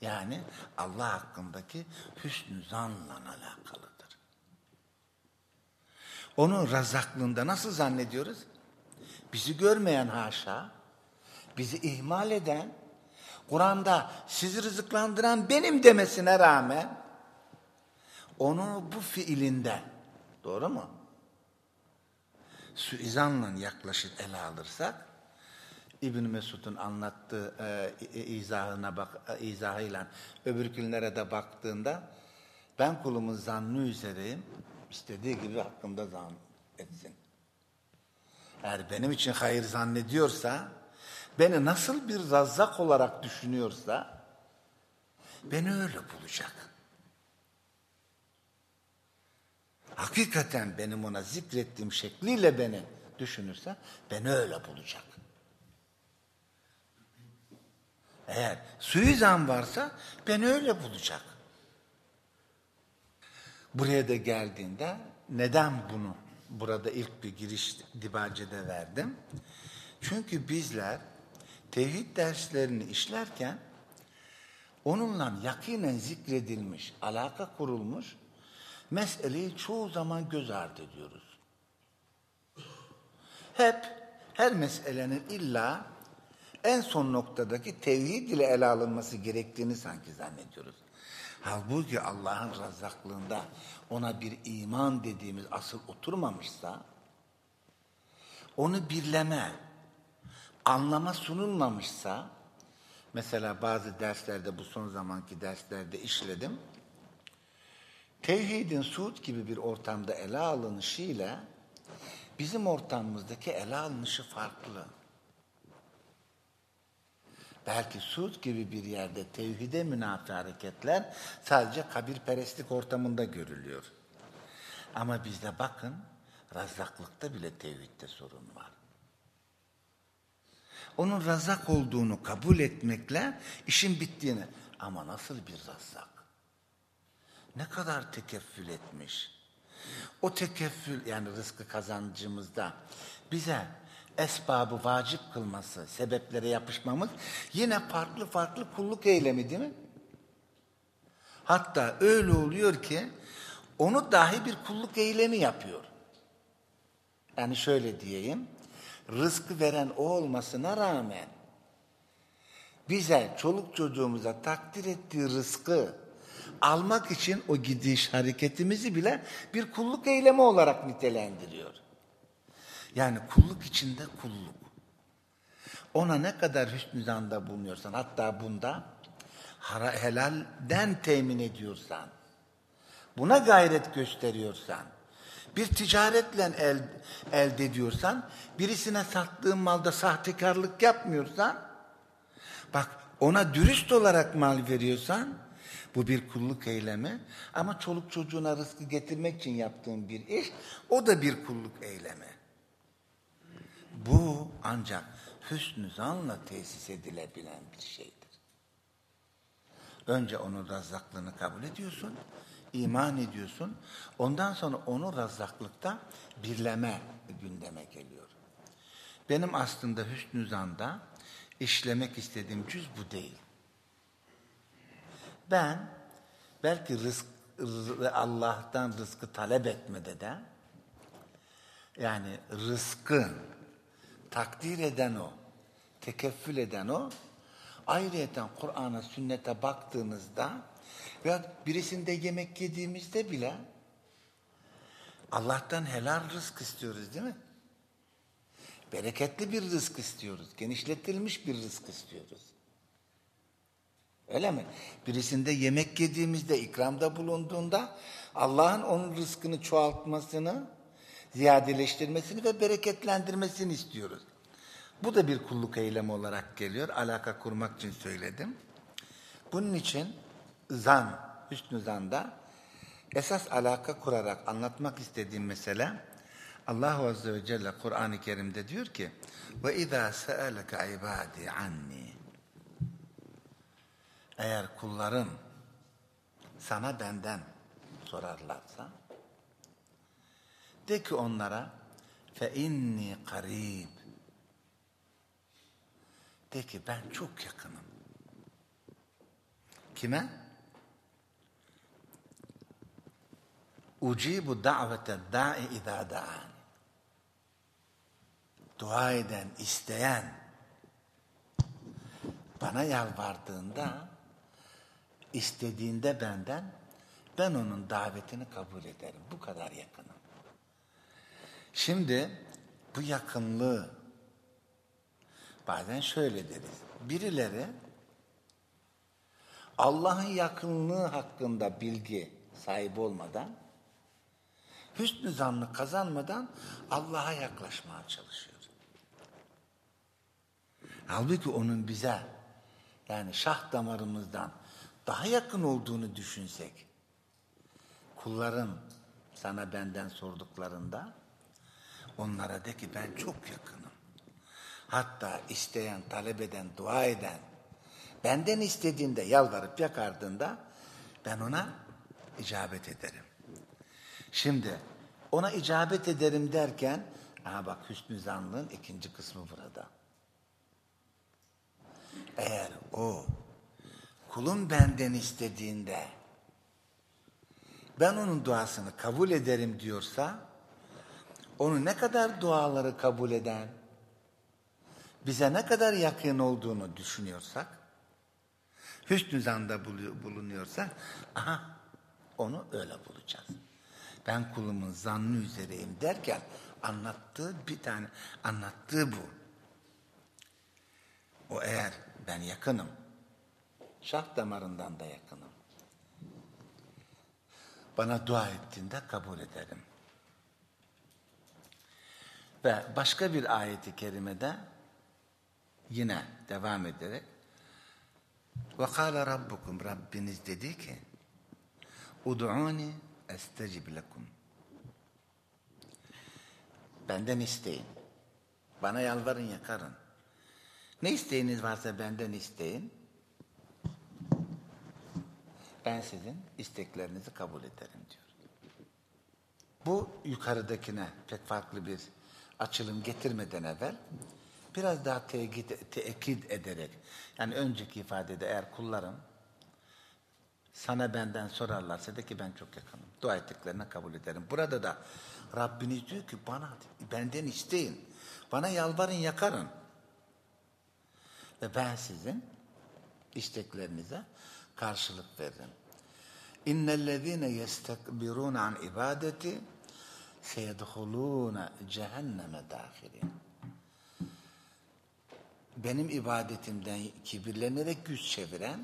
Yani Allah hakkındaki hüsnü zanla alakalıdır. Onun razaklığında nasıl zannediyoruz? Bizi görmeyen haşa, bizi ihmal eden, Kur'an'da sizi rızıklandıran benim demesine rağmen onu bu fiilinden, doğru mu? Suizanla yaklaşıp ele alırsak, İbn Mesud'un anlattığı e, izahına bak, e, izahıyla öbürkülere de baktığında ben kulumun zannı üzereyim, istediği gibi hakkımda zan etsin. Eğer benim için hayır zannediyorsa, beni nasıl bir razzak olarak düşünüyorsa, beni öyle bulacak. Hakikaten benim ona zikrettiğim şekliyle beni düşünürse, beni öyle bulacak. Eğer suizan varsa beni öyle bulacak. Buraya da geldiğinde neden bunu burada ilk bir giriş dibacede verdim? Çünkü bizler tevhid derslerini işlerken onunla yakinen zikredilmiş, alaka kurulmuş meseleyi çoğu zaman göz ardı ediyoruz. Hep her meselenin illa en son noktadaki tevhid ile ele alınması gerektiğini sanki zannediyoruz. Halbuki Allah'ın razzaklığında ona bir iman dediğimiz asıl oturmamışsa, onu birleme, anlama sunulmamışsa, mesela bazı derslerde bu son zamanki derslerde işledim, tevhidin Suud gibi bir ortamda ele alınışıyla bizim ortamımızdaki ele alınışı farklı. Belki Suud gibi bir yerde tevhide münafi hareketler sadece kabirperestlik ortamında görülüyor. Ama bizde bakın razzaklıkta bile tevhidde sorun var. Onun razak olduğunu kabul etmekle işin bittiğini ama nasıl bir razzak? Ne kadar tekeffül etmiş? O tekeffül yani rızkı kazancımızda bize esbabı vacip kılması, sebeplere yapışmamız yine farklı farklı kulluk eylemi değil mi? Hatta öyle oluyor ki onu dahi bir kulluk eylemi yapıyor. Yani şöyle diyeyim, rızkı veren o olmasına rağmen bize, çoluk çocuğumuza takdir ettiği rızkı almak için o gidiş hareketimizi bile bir kulluk eylemi olarak nitelendiriyor. Yani kulluk içinde kulluk. Ona ne kadar hüsnü zanda bulunuyorsan, hatta bunda helalden temin ediyorsan, buna gayret gösteriyorsan, bir ticaretle el, elde ediyorsan, birisine sattığın malda sahtekarlık yapmıyorsan, bak ona dürüst olarak mal veriyorsan, bu bir kulluk eylemi ama çoluk çocuğuna rızkı getirmek için yaptığın bir iş, o da bir kulluk eylemi. Bu ancak hüsnü zanla tesis edilebilen bir şeydir. Önce onun razzaklığını kabul ediyorsun, iman ediyorsun. Ondan sonra onu razzaklıkta birleme gündeme geliyor. Benim aslında hüsnü zanda işlemek istediğim cüz bu değil. Ben belki rızk, Allah'tan rızkı talep etmede de yani rızkın takdir eden o, tekeffül eden o. Ayrıyeten Kur'an'a, sünnete baktığınızda veya birisinde yemek yediğimizde bile Allah'tan helal rızk istiyoruz değil mi? Bereketli bir rızk istiyoruz. Genişletilmiş bir rızk istiyoruz. Öyle mi? Birisinde yemek yediğimizde, ikramda bulunduğunda Allah'ın onun rızkını çoğaltmasını, ziyadeleştirmesini ve bereketlendirmesini istiyoruz. Bu da bir kulluk eylemi olarak geliyor. Alaka kurmak için söyledim. Bunun için zan, hüsnü zanda esas alaka kurarak anlatmak istediğim mesele Allahu Azze ve Celle Kur'an-ı Kerim'de diyor ki ve izâ se'eleke ibâdî anni eğer kullarım sana benden sorarlarsa de ki onlara fe inni karib de ki ben çok yakınım. Kime? Ucibu davete da'i izâ da'an. Dua eden, isteyen, bana yalvardığında, istediğinde benden, ben onun davetini kabul ederim. Bu kadar yakınım. Şimdi bu yakınlığı bazen şöyle deriz. Birileri Allah'ın yakınlığı hakkında bilgi sahibi olmadan, hüsnü zannı kazanmadan Allah'a yaklaşmaya çalışıyor. Halbuki onun bize yani şah damarımızdan daha yakın olduğunu düşünsek, kulların sana benden sorduklarında onlara de ki ben çok yakınım. Hatta isteyen, talep eden, dua eden, benden istediğinde, yalvarıp yakardığında ben ona icabet ederim. Şimdi ona icabet ederim derken, aha bak hüsnü zanlığın ikinci kısmı burada. Eğer o kulum benden istediğinde ben onun duasını kabul ederim diyorsa onu ne kadar duaları kabul eden bize ne kadar yakın olduğunu düşünüyorsak hüsnü zanda bulunuyorsak aha onu öyle bulacağız. Ben kulumun zannı üzereyim derken anlattığı bir tane anlattığı bu. O eğer ben yakınım. Şah damarından da yakınım. Bana dua ettiğinde kabul ederim. Ve başka bir ayeti kerimede yine devam ederek ve kâle rabbukum Rabbiniz dedi ki ud'uni estecib lekum. Benden isteyin. Bana yalvarın yakarın. Ne isteğiniz varsa benden isteyin. Ben sizin isteklerinizi kabul ederim diyor. Bu yukarıdakine pek farklı bir açılım getirmeden evvel biraz daha tekit, tekit ederek yani önceki ifadede eğer kullarım sana benden sorarlarsa de ki ben çok yakınım. Dua ettiklerine kabul ederim. Burada da Rabbiniz diyor ki bana benden isteyin. Bana yalvarın yakarın. Ve ben sizin isteklerinize karşılık veririm. İnnellezîne yestekbirûne an ibadeti seyedhulûne cehenneme dâhilin. Benim ibadetimden kibirlenerek yüz çeviren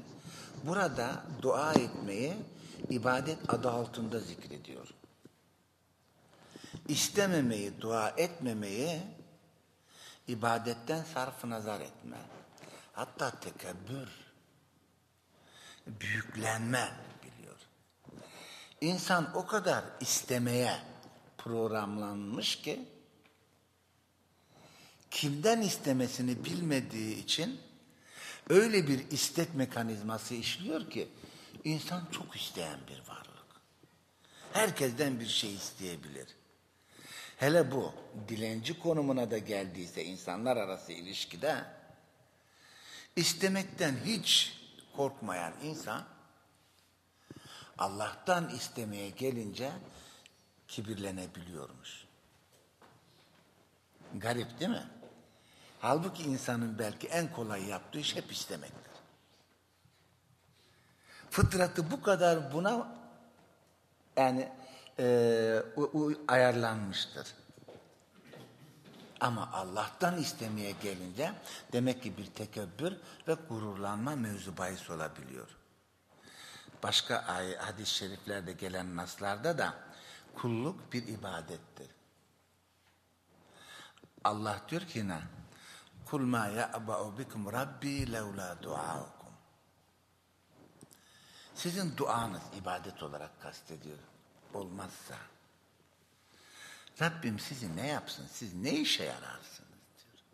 burada dua etmeyi ibadet adı altında zikrediyor. İstememeyi, dua etmemeyi ibadetten sarf nazar etme. Hatta tekebbür, büyüklenme biliyor. İnsan o kadar istemeye programlanmış ki kimden istemesini bilmediği için öyle bir istek mekanizması işliyor ki insan çok isteyen bir varlık. Herkesten bir şey isteyebilir. Hele bu dilenci konumuna da geldiyse insanlar arası ilişkide istemekten hiç korkmayan insan Allah'tan istemeye gelince kibirlenebiliyormuş. Garip değil mi? Halbuki insanın belki en kolay yaptığı iş hep istemektir. Fıtratı bu kadar buna yani e, ayarlanmıştır. Ama Allah'tan istemeye gelince demek ki bir tekebbür ve gururlanma mevzu bahis olabiliyor. Başka hadis-i şeriflerde gelen naslarda da kulluk bir ibadettir. Allah diyor ki ne? Kul ma ya'ba'u bikum rabbi levla duaukum. Sizin duanız ibadet olarak kastediyor. Olmazsa Rabbim sizi ne yapsın? Siz ne işe yararsınız diyor.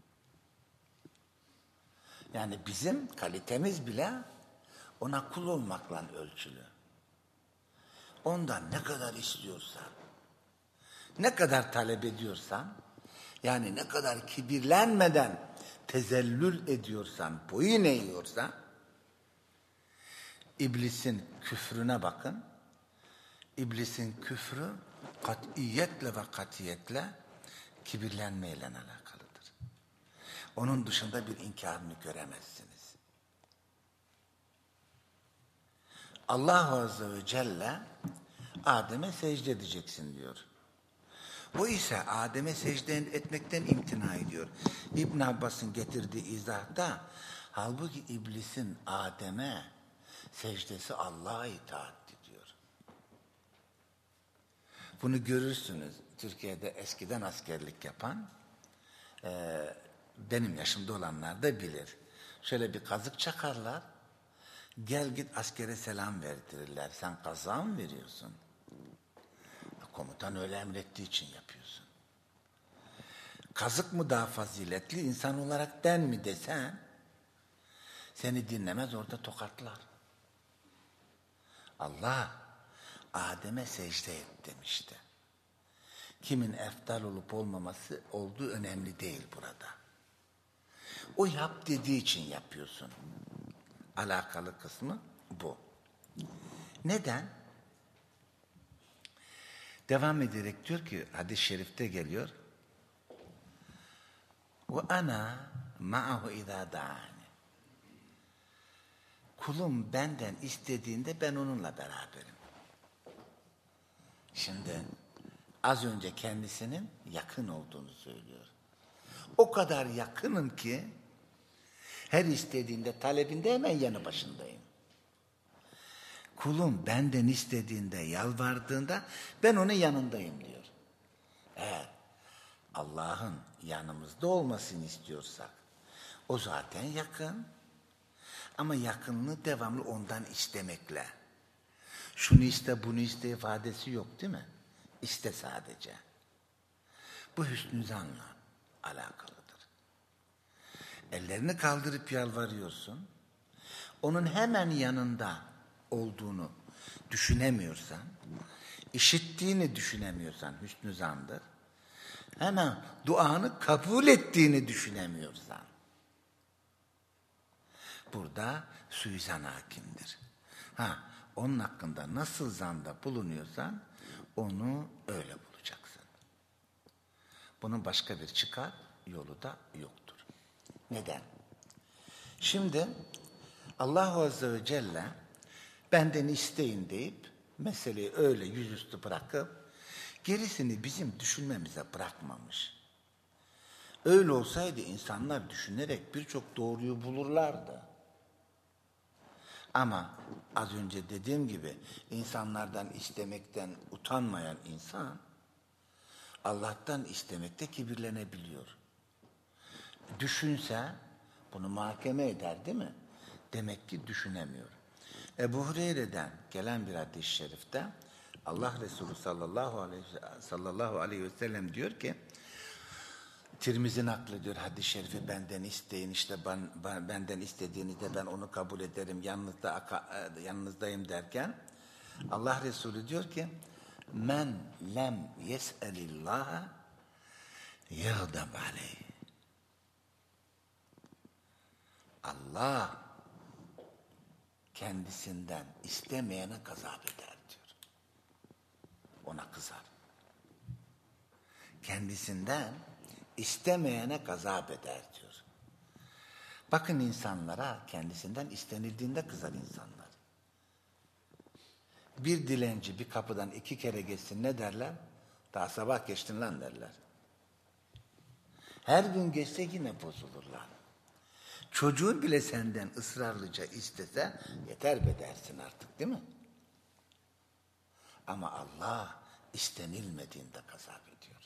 Yani bizim kalitemiz bile ona kul olmakla ölçülü. Ondan ne kadar istiyorsan, ne kadar talep ediyorsan, yani ne kadar kibirlenmeden tezellül ediyorsan, boyun eğiyorsan, iblisin küfrüne bakın. İblisin küfrü katiyetle ve katiyetle kibirlenmeyle alakalıdır. Onun dışında bir inkarını göremezsiniz. Allah Azze ve Celle Adem'e secde edeceksin diyor. O ise Adem'e secde etmekten imtina ediyor. İbn Abbas'ın getirdiği izahda halbuki iblisin Adem'e secdesi Allah'a itaatti diyor. Bunu görürsünüz. Türkiye'de eskiden askerlik yapan e, benim yaşımda olanlar da bilir. Şöyle bir kazık çakarlar. Gel git askere selam verdirirler. Sen kaza veriyorsun? Komutan öyle emrettiği için yapıyorsun. Kazık mı daha faziletli insan olarak den mi desen seni dinlemez orada tokatlar. Allah Adem'e secde et demişti. Kimin eftal olup olmaması olduğu önemli değil burada. O yap dediği için yapıyorsun. Alakalı kısmı bu. Neden? Devam ederek diyor ki hadis-i şerifte geliyor. Ve ana ma'ahu izâ da'ani. Kulum benden istediğinde ben onunla beraberim. Şimdi az önce kendisinin yakın olduğunu söylüyor. O kadar yakınım ki her istediğinde talebinde hemen yanı başındayım. Kulum benden istediğinde, yalvardığında ben onun yanındayım diyor. Eğer Allah'ın yanımızda olmasını istiyorsak o zaten yakın. Ama yakınlığı devamlı ondan istemekle. Şunu iste bunu iste ifadesi yok değil mi? İste sadece. Bu hüsnü zanla alakalıdır. Ellerini kaldırıp yalvarıyorsun. Onun hemen yanında olduğunu düşünemiyorsan, işittiğini düşünemiyorsan hüsnü zandır. Hemen duanı kabul ettiğini düşünemiyorsan, burada suizan hakimdir. Ha, onun hakkında nasıl zanda bulunuyorsan onu öyle bulacaksın. Bunun başka bir çıkar yolu da yoktur. Neden? Şimdi Allah Azze ve Celle benden isteyin deyip meseleyi öyle yüzüstü bırakıp gerisini bizim düşünmemize bırakmamış. Öyle olsaydı insanlar düşünerek birçok doğruyu bulurlardı. Ama az önce dediğim gibi insanlardan istemekten utanmayan insan Allah'tan istemekte kibirlenebiliyor. Düşünse bunu mahkeme eder değil mi? Demek ki düşünemiyor. Ebu Hureyre'den gelen bir hadis-i şerifte Allah Resulü sallallahu aleyhi, sallallahu aleyhi ve sellem diyor ki Tirmizi naklediyor hadis-i şerifi benden isteyin işte ben, ben, benden istediğinizde ben onu kabul ederim yanınızda e, yanınızdayım derken Allah Resulü diyor ki men lem yes'elillaha yağdam aleyh Allah kendisinden istemeyene gazap eder diyor. Ona kızar. Kendisinden istemeyene gazap eder diyor. Bakın insanlara kendisinden istenildiğinde kızar insanlar. Bir dilenci bir kapıdan iki kere geçsin ne derler? Daha sabah geçtin lan derler. Her gün geçse yine bozulurlar. Çocuğun bile senden ısrarlıca istese yeter be dersin artık değil mi? Ama Allah istenilmediğinde gazap ediyor.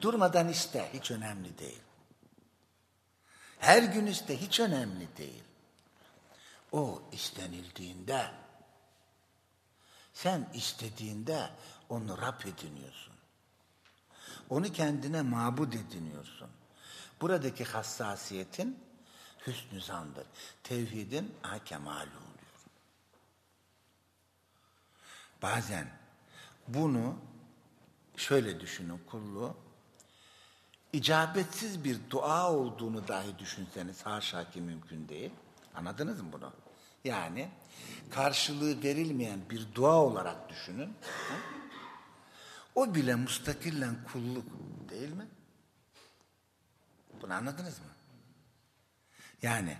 Durmadan iste hiç önemli değil. Her gün iste hiç önemli değil. O istenildiğinde sen istediğinde onu Rab ediniyorsun. Onu kendine mabud ediniyorsun. Buradaki hassasiyetin hüsnü zandır. Tevhidin kemali oluyor. Bazen bunu şöyle düşünün kulluğu icabetsiz bir dua olduğunu dahi düşünseniz haşa ki mümkün değil. Anladınız mı bunu? Yani karşılığı verilmeyen bir dua olarak düşünün. O bile mustakillen kulluk değil mi? Bunu anladınız mı? Yani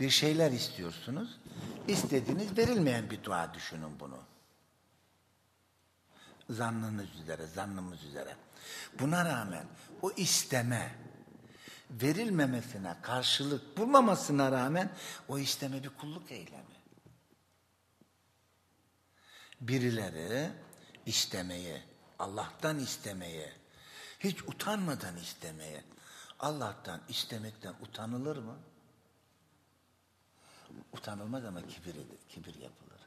bir şeyler istiyorsunuz, istediğiniz verilmeyen bir dua düşünün bunu. Zannınız üzere, zannımız üzere. Buna rağmen o isteme, verilmemesine karşılık bulmamasına rağmen o isteme bir kulluk eylemi. Birileri istemeyi, Allah'tan istemeye, hiç utanmadan istemeye, Allah'tan istemekten utanılır mı? Utanılmaz ama kibir, kibir yapılır.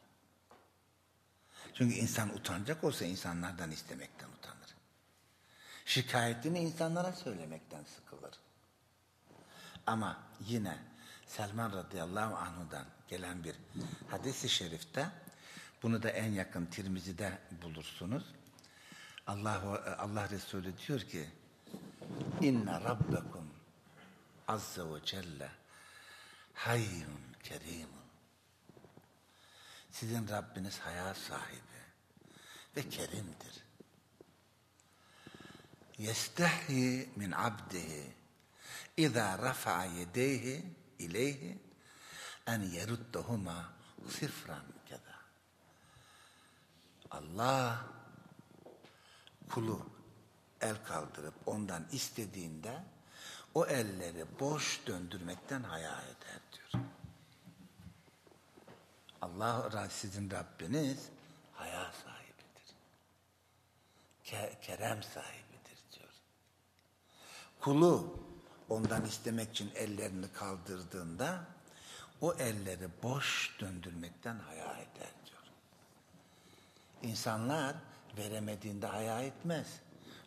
Çünkü insan utanacak olsa insanlardan istemekten utanır. Şikayetini insanlara söylemekten sıkılır. Ama yine Selman radıyallahu anhudan gelen bir hadis-i şerifte bunu da en yakın Tirmizi'de bulursunuz. Allah Allah Resulü diyor ki İnne rabbekum azze ve celle hayyun kerimun Sizin Rabbiniz hayat sahibi ve kerimdir. Yestahyi min abdihi İza rafa'a yedeyhi ileyhi en yeruddahuma sıfran keda. Allah kulu el kaldırıp ondan istediğinde o elleri boş döndürmekten haya eder diyor. Allah sizin Rabbiniz haya sahibidir. Ke kerem sahibidir diyor. Kulu ondan istemek için ellerini kaldırdığında o elleri boş döndürmekten haya eder diyor. İnsanlar veremediğinde haya etmez.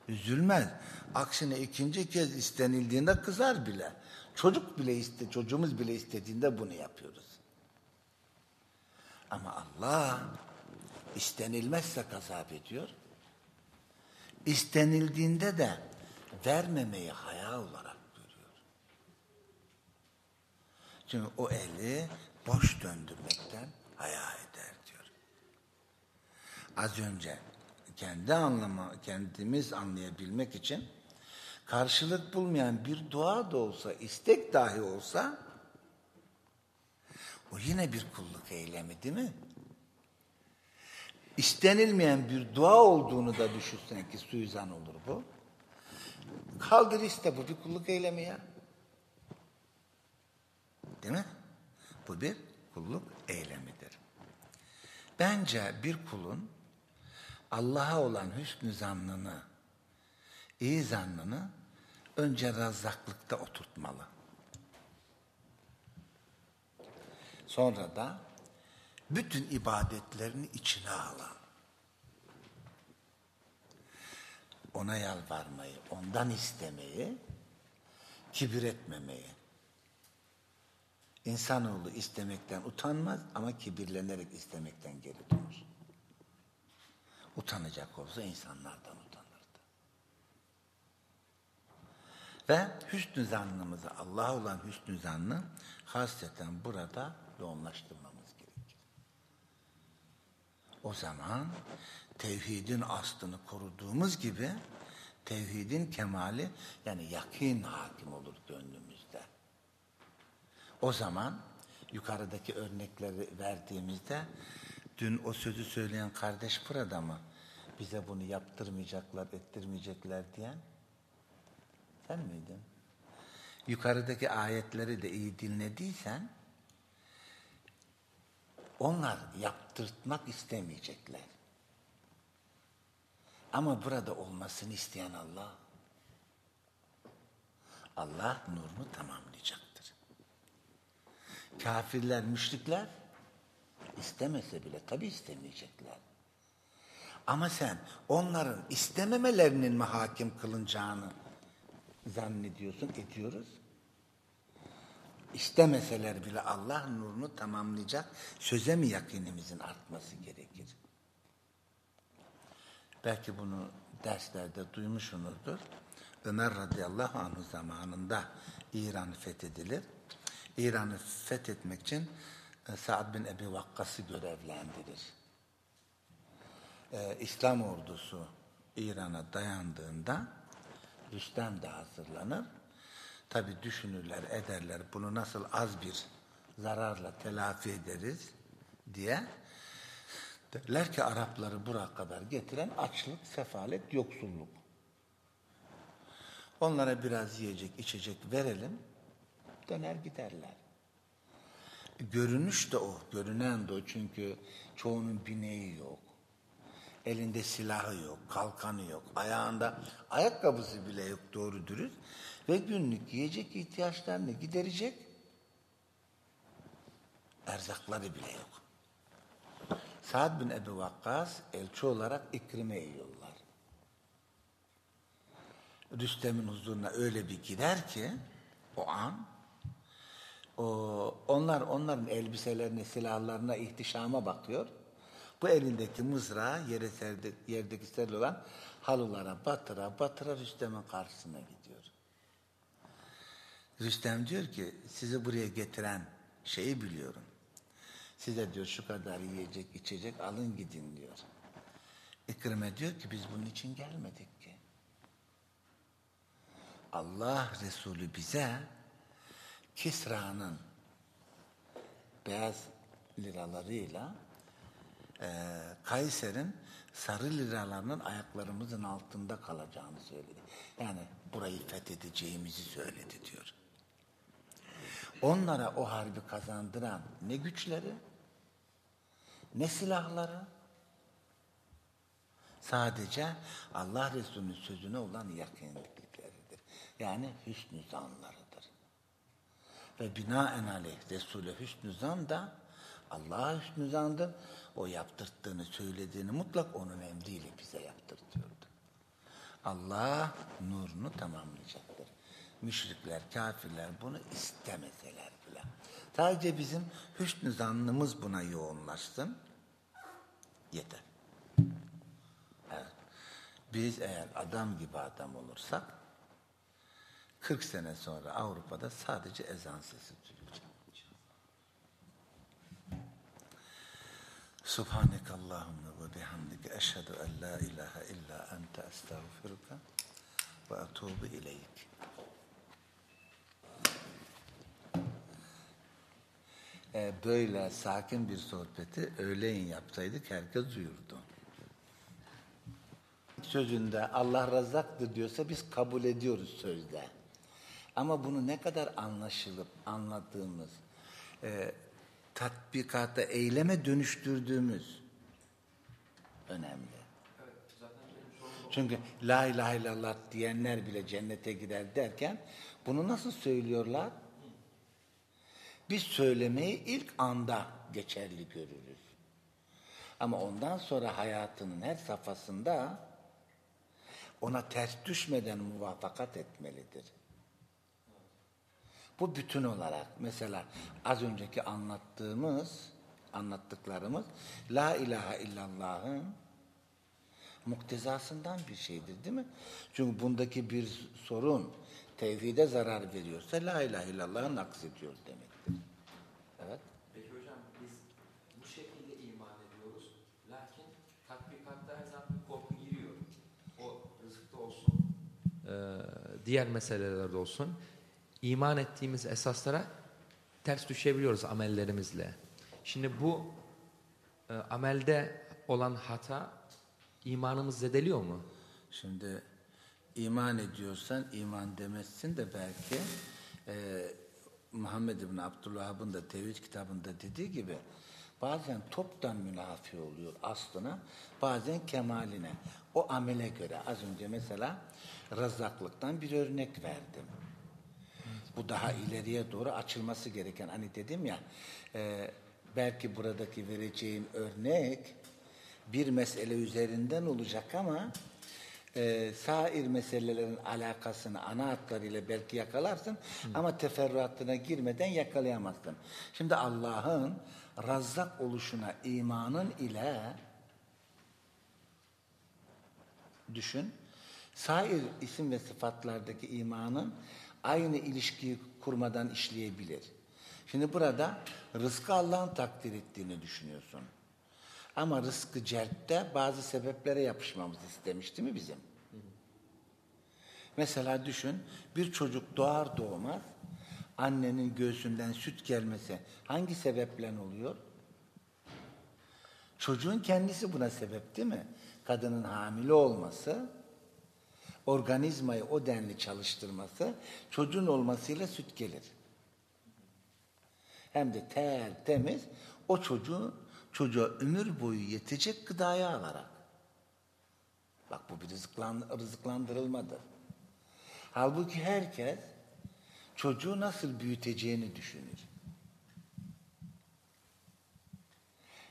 Üzülmez. Aksine ikinci kez istenildiğinde kızar bile. Çocuk bile iste, çocuğumuz bile istediğinde bunu yapıyoruz. Ama Allah istenilmezse gazap ediyor. İstenildiğinde de vermemeyi haya olarak görüyor. Çünkü o eli boş döndürmekten haya eder diyor. Az önce kendi anlama, kendimiz anlayabilmek için karşılık bulmayan bir dua da olsa, istek dahi olsa o yine bir kulluk eylemi değil mi? İstenilmeyen bir dua olduğunu da düşünsen ki suizan olur bu. Kaldır iste bu bir kulluk eylemi ya. Değil mi? Bu bir kulluk eylemidir. Bence bir kulun Allah'a olan hüsnü zannını, iyi zannını önce razzaklıkta oturtmalı. Sonra da bütün ibadetlerini içine alan, ona yalvarmayı, ondan istemeyi, kibir etmemeyi. İnsanoğlu istemekten utanmaz ama kibirlenerek istemekten geri durur. Utanacak olsa insanlardan utanırdı. Ve hüsnü zannımızı, Allah olan hüsnü zannı hasreten burada yoğunlaştırmamız gerekir. O zaman tevhidin aslını koruduğumuz gibi tevhidin kemali yani yakin hakim olur gönlümüzde. O zaman yukarıdaki örnekleri verdiğimizde dün o sözü söyleyen kardeş burada mı? Bize bunu yaptırmayacaklar, ettirmeyecekler diyen Sen miydin? Yukarıdaki ayetleri de iyi dinlediysen onlar yaptırtmak istemeyecekler. Ama burada olmasını isteyen Allah. Allah nurunu tamamlayacaktır. Kafirler, müşrikler istemese bile tabi istemeyecekler. Ama sen onların istememelerinin mi hakim kılınacağını zannediyorsun, ediyoruz. İstemeseler bile Allah nurunu tamamlayacak söze mi yakinimizin artması gerekir? Belki bunu derslerde duymuşsunuzdur. Ömer radıyallahu anh zamanında İran fethedilir. İran'ı fethetmek için Sa'd bin Ebi Vakkas'ı görevlendirir. Ee, İslam ordusu İran'a dayandığında Rüstem de hazırlanır. Tabi düşünürler, ederler bunu nasıl az bir zararla telafi ederiz diye. Derler ki Arapları buraya kadar getiren açlık, sefalet, yoksulluk. Onlara biraz yiyecek, içecek verelim, döner giderler. Görünüş de o, görünen de o çünkü çoğunun bineği yok. Elinde silahı yok, kalkanı yok, ayağında ayakkabısı bile yok doğru dürüst. Ve günlük yiyecek ihtiyaçlarını giderecek erzakları bile yok. Sa'd bin Ebu Vakkas elçi olarak İkrime'yi yollar. Rüstem'in huzuruna öyle bir gider ki o an onlar onların elbiselerine, silahlarına, ihtişama bakıyor. Bu elindeki mızrağı yere serde, yerdeki serili olan halılara batıra batıra Rüstem'in karşısına gidiyor. Rüstem diyor ki sizi buraya getiren şeyi biliyorum. Size diyor şu kadar yiyecek içecek alın gidin diyor. İkrime diyor ki biz bunun için gelmedik ki. Allah Resulü bize Kisra'nın beyaz liralarıyla e, Kayser'in sarı liralarının ayaklarımızın altında kalacağını söyledi. Yani burayı fethedeceğimizi söyledi diyor. Onlara o harbi kazandıran ne güçleri, ne silahları, sadece Allah Resulü'nün sözüne olan yakınlıkleridir. Yani hüsnü zanlarıdır. Ve binaenaleyh Resulü hüsnü zan da Allah'a hüsnü. O yaptırttığını, söylediğini mutlak onun emriyle bize yaptırtıyordu. Allah nurunu tamamlayacaktır. Müşrikler, kafirler bunu istemeseler bile. Sadece bizim hüsnü buna yoğunlaşsın. Yeter. Evet. Biz eğer adam gibi adam olursak 40 sene sonra Avrupa'da sadece ezan sesi duyulacak. Subhaneke Allahümme ve bihamdike eşhedü en la ilahe illa ente estağfiruka ve etubu ileyk. Ee, böyle sakin bir sohbeti öğleyin yapsaydık herkes duyurdu. Sözünde Allah razaktır diyorsa biz kabul ediyoruz sözde. Ama bunu ne kadar anlaşılıp anladığımız, e, tatbikata, eyleme dönüştürdüğümüz önemli. Çünkü la ilahe illallah diyenler bile cennete gider derken bunu nasıl söylüyorlar? Biz söylemeyi ilk anda geçerli görürüz. Ama ondan sonra hayatının her safhasında ona ters düşmeden muvafakat etmelidir. Bu bütün olarak mesela az önceki anlattığımız, anlattıklarımız La ilahe illallah'ın muktezasından bir şeydir değil mi? Çünkü bundaki bir sorun tevhide zarar veriyorsa La ilahe illallah'ı naksediyor demektir. Evet. Peki hocam biz bu şekilde iman ediyoruz. Lakin tatbikatta her zaman bir korku giriyor. O rızıkta olsun. diğer meselelerde olsun. İman ettiğimiz esaslara ters düşebiliyoruz amellerimizle. Şimdi bu e, amelde olan hata imanımız zedeliyor mu? Şimdi iman ediyorsan iman demezsin de belki e, Muhammed İbni Abdülvahab'ın da Tevhid kitabında dediği gibi bazen toptan münafi oluyor aslına bazen kemaline. O amele göre az önce mesela razaklıktan bir örnek verdim. Bu daha ileriye doğru açılması gereken hani dedim ya e, belki buradaki vereceğim örnek bir mesele üzerinden olacak ama e, sair meselelerin alakasını ana hatlarıyla belki yakalarsın ama teferruatına girmeden yakalayamazsın. Şimdi Allah'ın razzak oluşuna imanın ile düşün. Sair isim ve sıfatlardaki imanın aynı ilişkiyi kurmadan işleyebilir. Şimdi burada rızkı Allah'ın takdir ettiğini düşünüyorsun. Ama rızkı celpte bazı sebeplere yapışmamızı istemiş değil mi bizim? Mesela düşün bir çocuk doğar doğmaz annenin göğsünden süt gelmesi hangi sebeple oluyor? Çocuğun kendisi buna sebep değil mi? Kadının hamile olması, organizmayı o denli çalıştırması, çocuğun olmasıyla süt gelir. Hem de ter, temiz, o çocuğu, çocuğa ömür boyu yetecek gıdayı alarak. Bak bu bir rızıklan, rızıklandırılmadır. Halbuki herkes çocuğu nasıl büyüteceğini düşünür.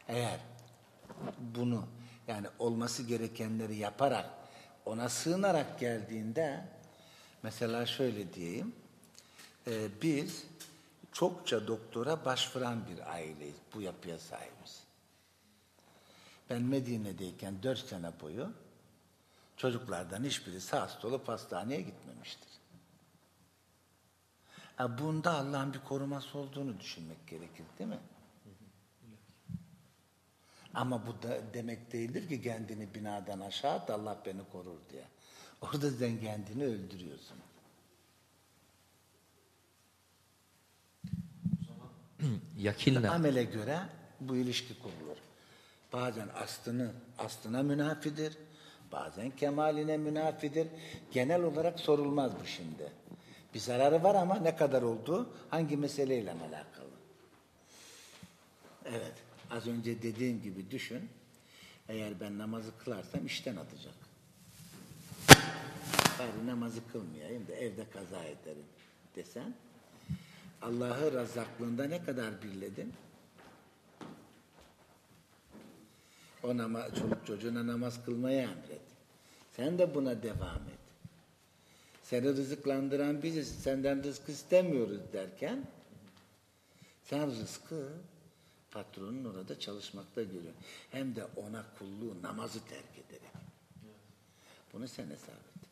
Eğer bunu yani olması gerekenleri yaparak ona sığınarak geldiğinde mesela şöyle diyeyim e, biz çokça doktora başvuran bir aileyiz bu yapıya sahibiz. Ben Medine'deyken dört sene boyu çocuklardan hiçbirisi hasta olup hastaneye gitmemiştir. Ha, bunda Allah'ın bir koruması olduğunu düşünmek gerekir değil mi? Ama bu da demek değildir ki kendini binadan aşağı at Allah beni korur diye. Orada sen kendini öldürüyorsun. Yakille. Amele göre bu ilişki kurulur. Bazen aslını aslına münafidir. Bazen kemaline münafidir. Genel olarak sorulmaz bu şimdi. Bir zararı var ama ne kadar olduğu hangi meseleyle alakalı. Evet. Az önce dediğim gibi düşün. Eğer ben namazı kılarsam işten atacak. Bari namazı kılmayayım da evde kaza ederim desen. Allah'ı razaklığında ne kadar birledin? O nama, çoluk çocuğuna namaz kılmayı emret. Sen de buna devam et. Seni rızıklandıran biziz, senden rızkı istemiyoruz derken sen rızkı patronun orada çalışmakta görüyor. Hem de ona kulluğu, namazı terk ederek. Bunu sen hesap et.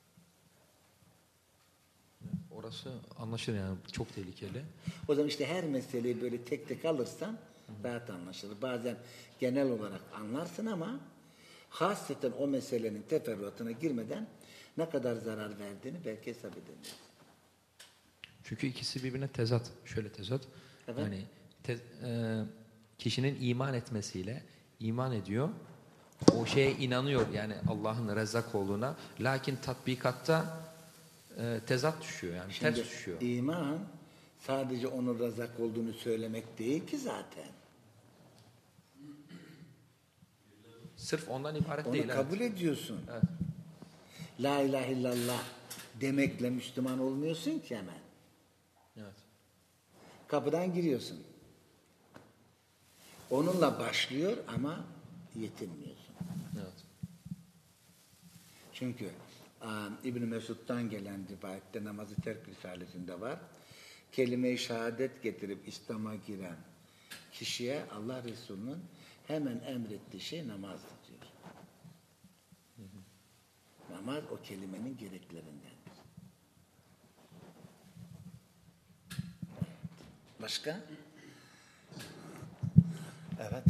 Orası anlaşılır yani çok tehlikeli. O zaman işte her meseleyi böyle tek tek alırsan rahat anlaşılır. Bazen genel olarak anlarsın ama hasreten o meselenin teferruatına girmeden ne kadar zarar verdiğini belki hesap edemiyorsun. Çünkü ikisi birbirine tezat. Şöyle tezat. Evet. Yani te- e, kişinin iman etmesiyle iman ediyor. O şeye inanıyor yani Allah'ın rezzak olduğuna. Lakin tatbikatta e, tezat düşüyor yani Şimdi ters düşüyor. iman sadece onun razak olduğunu söylemek değil ki zaten. Sırf ondan ibaret Onu değil. evet. kabul ediyorsun. Evet. La ilahe illallah demekle Müslüman olmuyorsun ki hemen. Evet. Kapıdan giriyorsun. Onunla başlıyor ama yetinmiyorsun. Evet. Çünkü İbn Mesud'dan gelen rivayette namazı terk risalesinde var. Kelime-i şehadet getirip İslam'a giren kişiye Allah Resulü'nün hemen emrettiği şey namazdır diyor. Namaz o kelimenin gereklerindendir. Başka? Evet.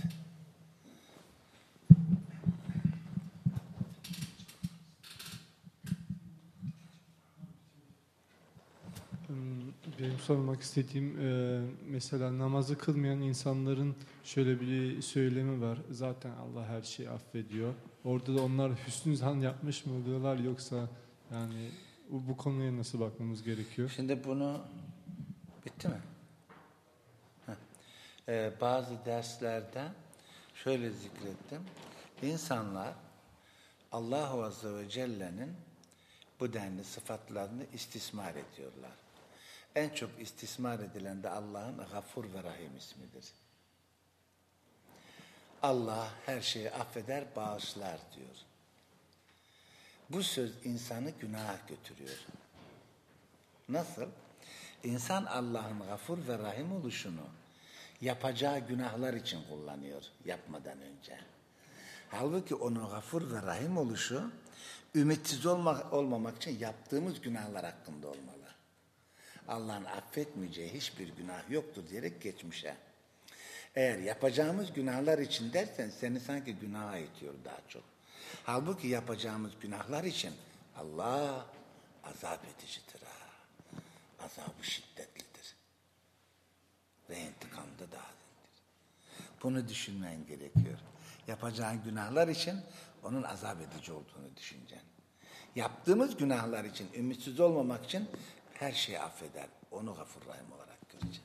Benim sormak istediğim e, mesela namazı kılmayan insanların şöyle bir söylemi var. Zaten Allah her şeyi affediyor. Orada da onlar hüsnü zan yapmış mı oluyorlar yoksa Yani bu konuya nasıl bakmamız gerekiyor? Şimdi bunu bitti mi? Ee, bazı derslerde şöyle zikrettim. İnsanlar Allahu Azze ve Celle'nin bu denli sıfatlarını istismar ediyorlar. En çok istismar edilen de Allah'ın Gafur ve Rahim ismidir. Allah her şeyi affeder, bağışlar diyor. Bu söz insanı günaha götürüyor. Nasıl? İnsan Allah'ın gafur ve rahim oluşunu yapacağı günahlar için kullanıyor yapmadan önce. Halbuki onun gafur ve rahim oluşu ümitsiz olmak, olmamak için yaptığımız günahlar hakkında olmalı. Allah'ın affetmeyeceği hiçbir günah yoktur diyerek geçmişe. Eğer yapacağımız günahlar için dersen seni sanki günaha itiyor daha çok. Halbuki yapacağımız günahlar için Allah azap edicidir ha. Azabı şiddetlidir. Ve intikamda da adildir. Bunu düşünmen gerekiyor. Yapacağın günahlar için onun azap edici olduğunu düşüneceksin. Yaptığımız günahlar için ümitsiz olmamak için her şeyi affeder. Onu gafur rahim olarak göreceğiz.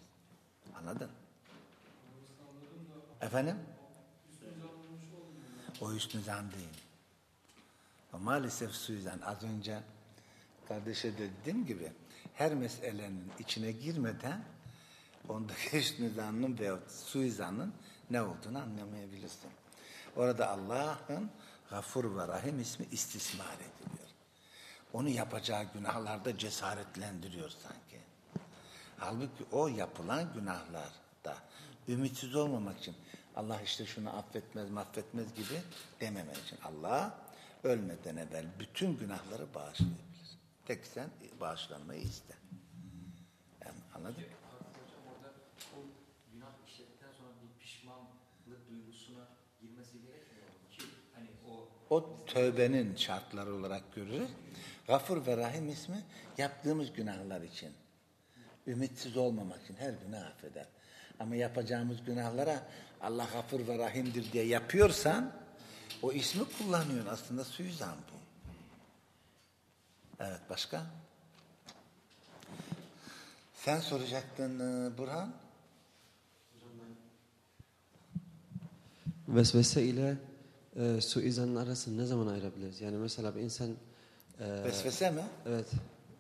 Anladın? Efendim? O hüsnü zan değil. Maalesef suizan. Az önce kardeşe de dediğim gibi her meselenin içine girmeden ondaki hüsnü zannın suizanın ne olduğunu anlamayabilirsin. Orada Allah'ın gafur ve rahim ismi istismar ediliyor. Onu yapacağı günahlarda cesaretlendiriyor sanki. Halbuki o yapılan günahlarda ümitsiz olmamak için Allah işte şunu affetmez mahvetmez gibi dememen için Allah ölmeden evvel bütün günahları bağışlayabilir. Tek sen bağışlanmayı iste. Yani anladın mı? Hocam orada o günah işledikten sonra bir pişmanlık duygusuna girmesi gerekmiyor mu ki hani o tövbenin şartları olarak görülür. Gafur ve Rahim ismi yaptığımız günahlar için. Ümitsiz olmamak için her günah affeder. Ama yapacağımız günahlara Allah gafur ve rahimdir diye yapıyorsan o ismi kullanıyorsun. Aslında suizan bu. Evet başka? Sen soracaktın e, Burhan. Vesvese ile e, suizanın arasını ne zaman ayırabiliriz? Yani mesela bir insan e, Vesvese mi? evet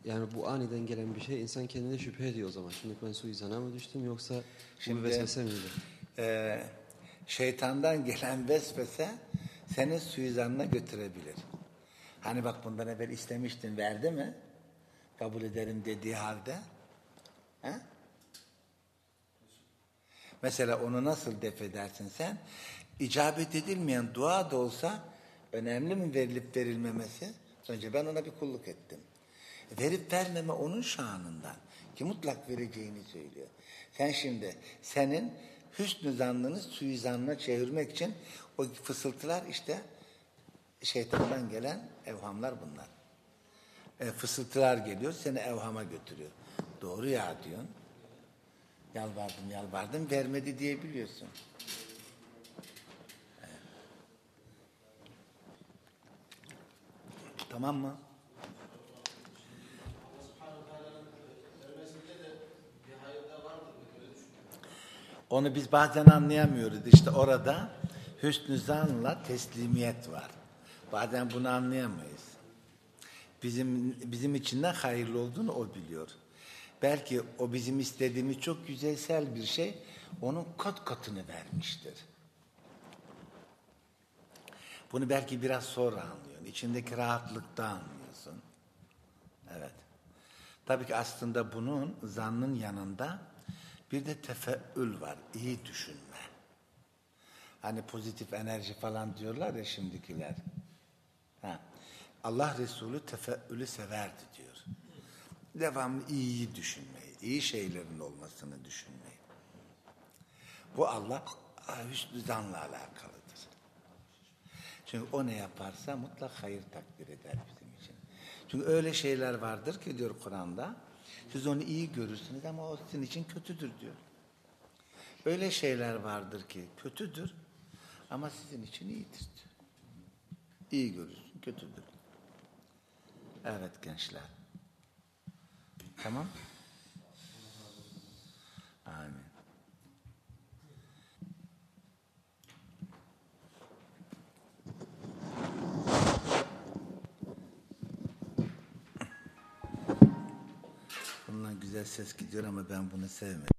yani bu aniden gelen bir şey insan kendine şüphe ediyor o zaman. Şimdi ben suizana mı düştüm yoksa bu Şimdi- bir vesvese miydi? Ee, şeytandan gelen vesvese seni suizanına götürebilir. Hani bak bundan evvel istemiştin verdi mi? Kabul ederim dediği halde. He? Mesela onu nasıl def edersin sen? İcabet edilmeyen dua da olsa önemli mi verilip verilmemesi? Önce ben ona bir kulluk ettim. Verip vermeme onun şanından. Ki mutlak vereceğini söylüyor. Sen şimdi senin hüsnü zannını suizanına çevirmek için o fısıltılar işte şeytandan gelen evhamlar bunlar. E, fısıltılar geliyor seni evhama götürüyor. Doğru ya diyorsun. Yalvardım yalvardım vermedi diyebiliyorsun. Tamam mı? Onu biz bazen anlayamıyoruz. İşte orada hüsnü zanla teslimiyet var. Bazen bunu anlayamayız. Bizim bizim içinden hayırlı olduğunu o biliyor. Belki o bizim istediğimiz çok yüzeysel bir şey onun kat katını vermiştir. Bunu belki biraz sonra anlıyorsun. İçindeki rahatlıkta anlıyorsun. Evet. Tabii ki aslında bunun zannın yanında bir de tefeül var. iyi düşünme. Hani pozitif enerji falan diyorlar ya şimdikiler. Ha. Allah Resulü tefeülü severdi diyor. Devamlı iyiyi düşünmeyi, iyi şeylerin olmasını düşünmeyi. Bu Allah hüsnü zanla alakalıdır. Çünkü o ne yaparsa mutlak hayır takdir eder bizim için. Çünkü öyle şeyler vardır ki diyor Kur'an'da, siz onu iyi görürsünüz ama o sizin için kötüdür diyor. Öyle şeyler vardır ki kötüdür ama sizin için iyidir diyor. İyi görürsün, kötüdür. Evet gençler. Tamam. Amin. Güzel ses gidiyor ama ben bunu sevmedim.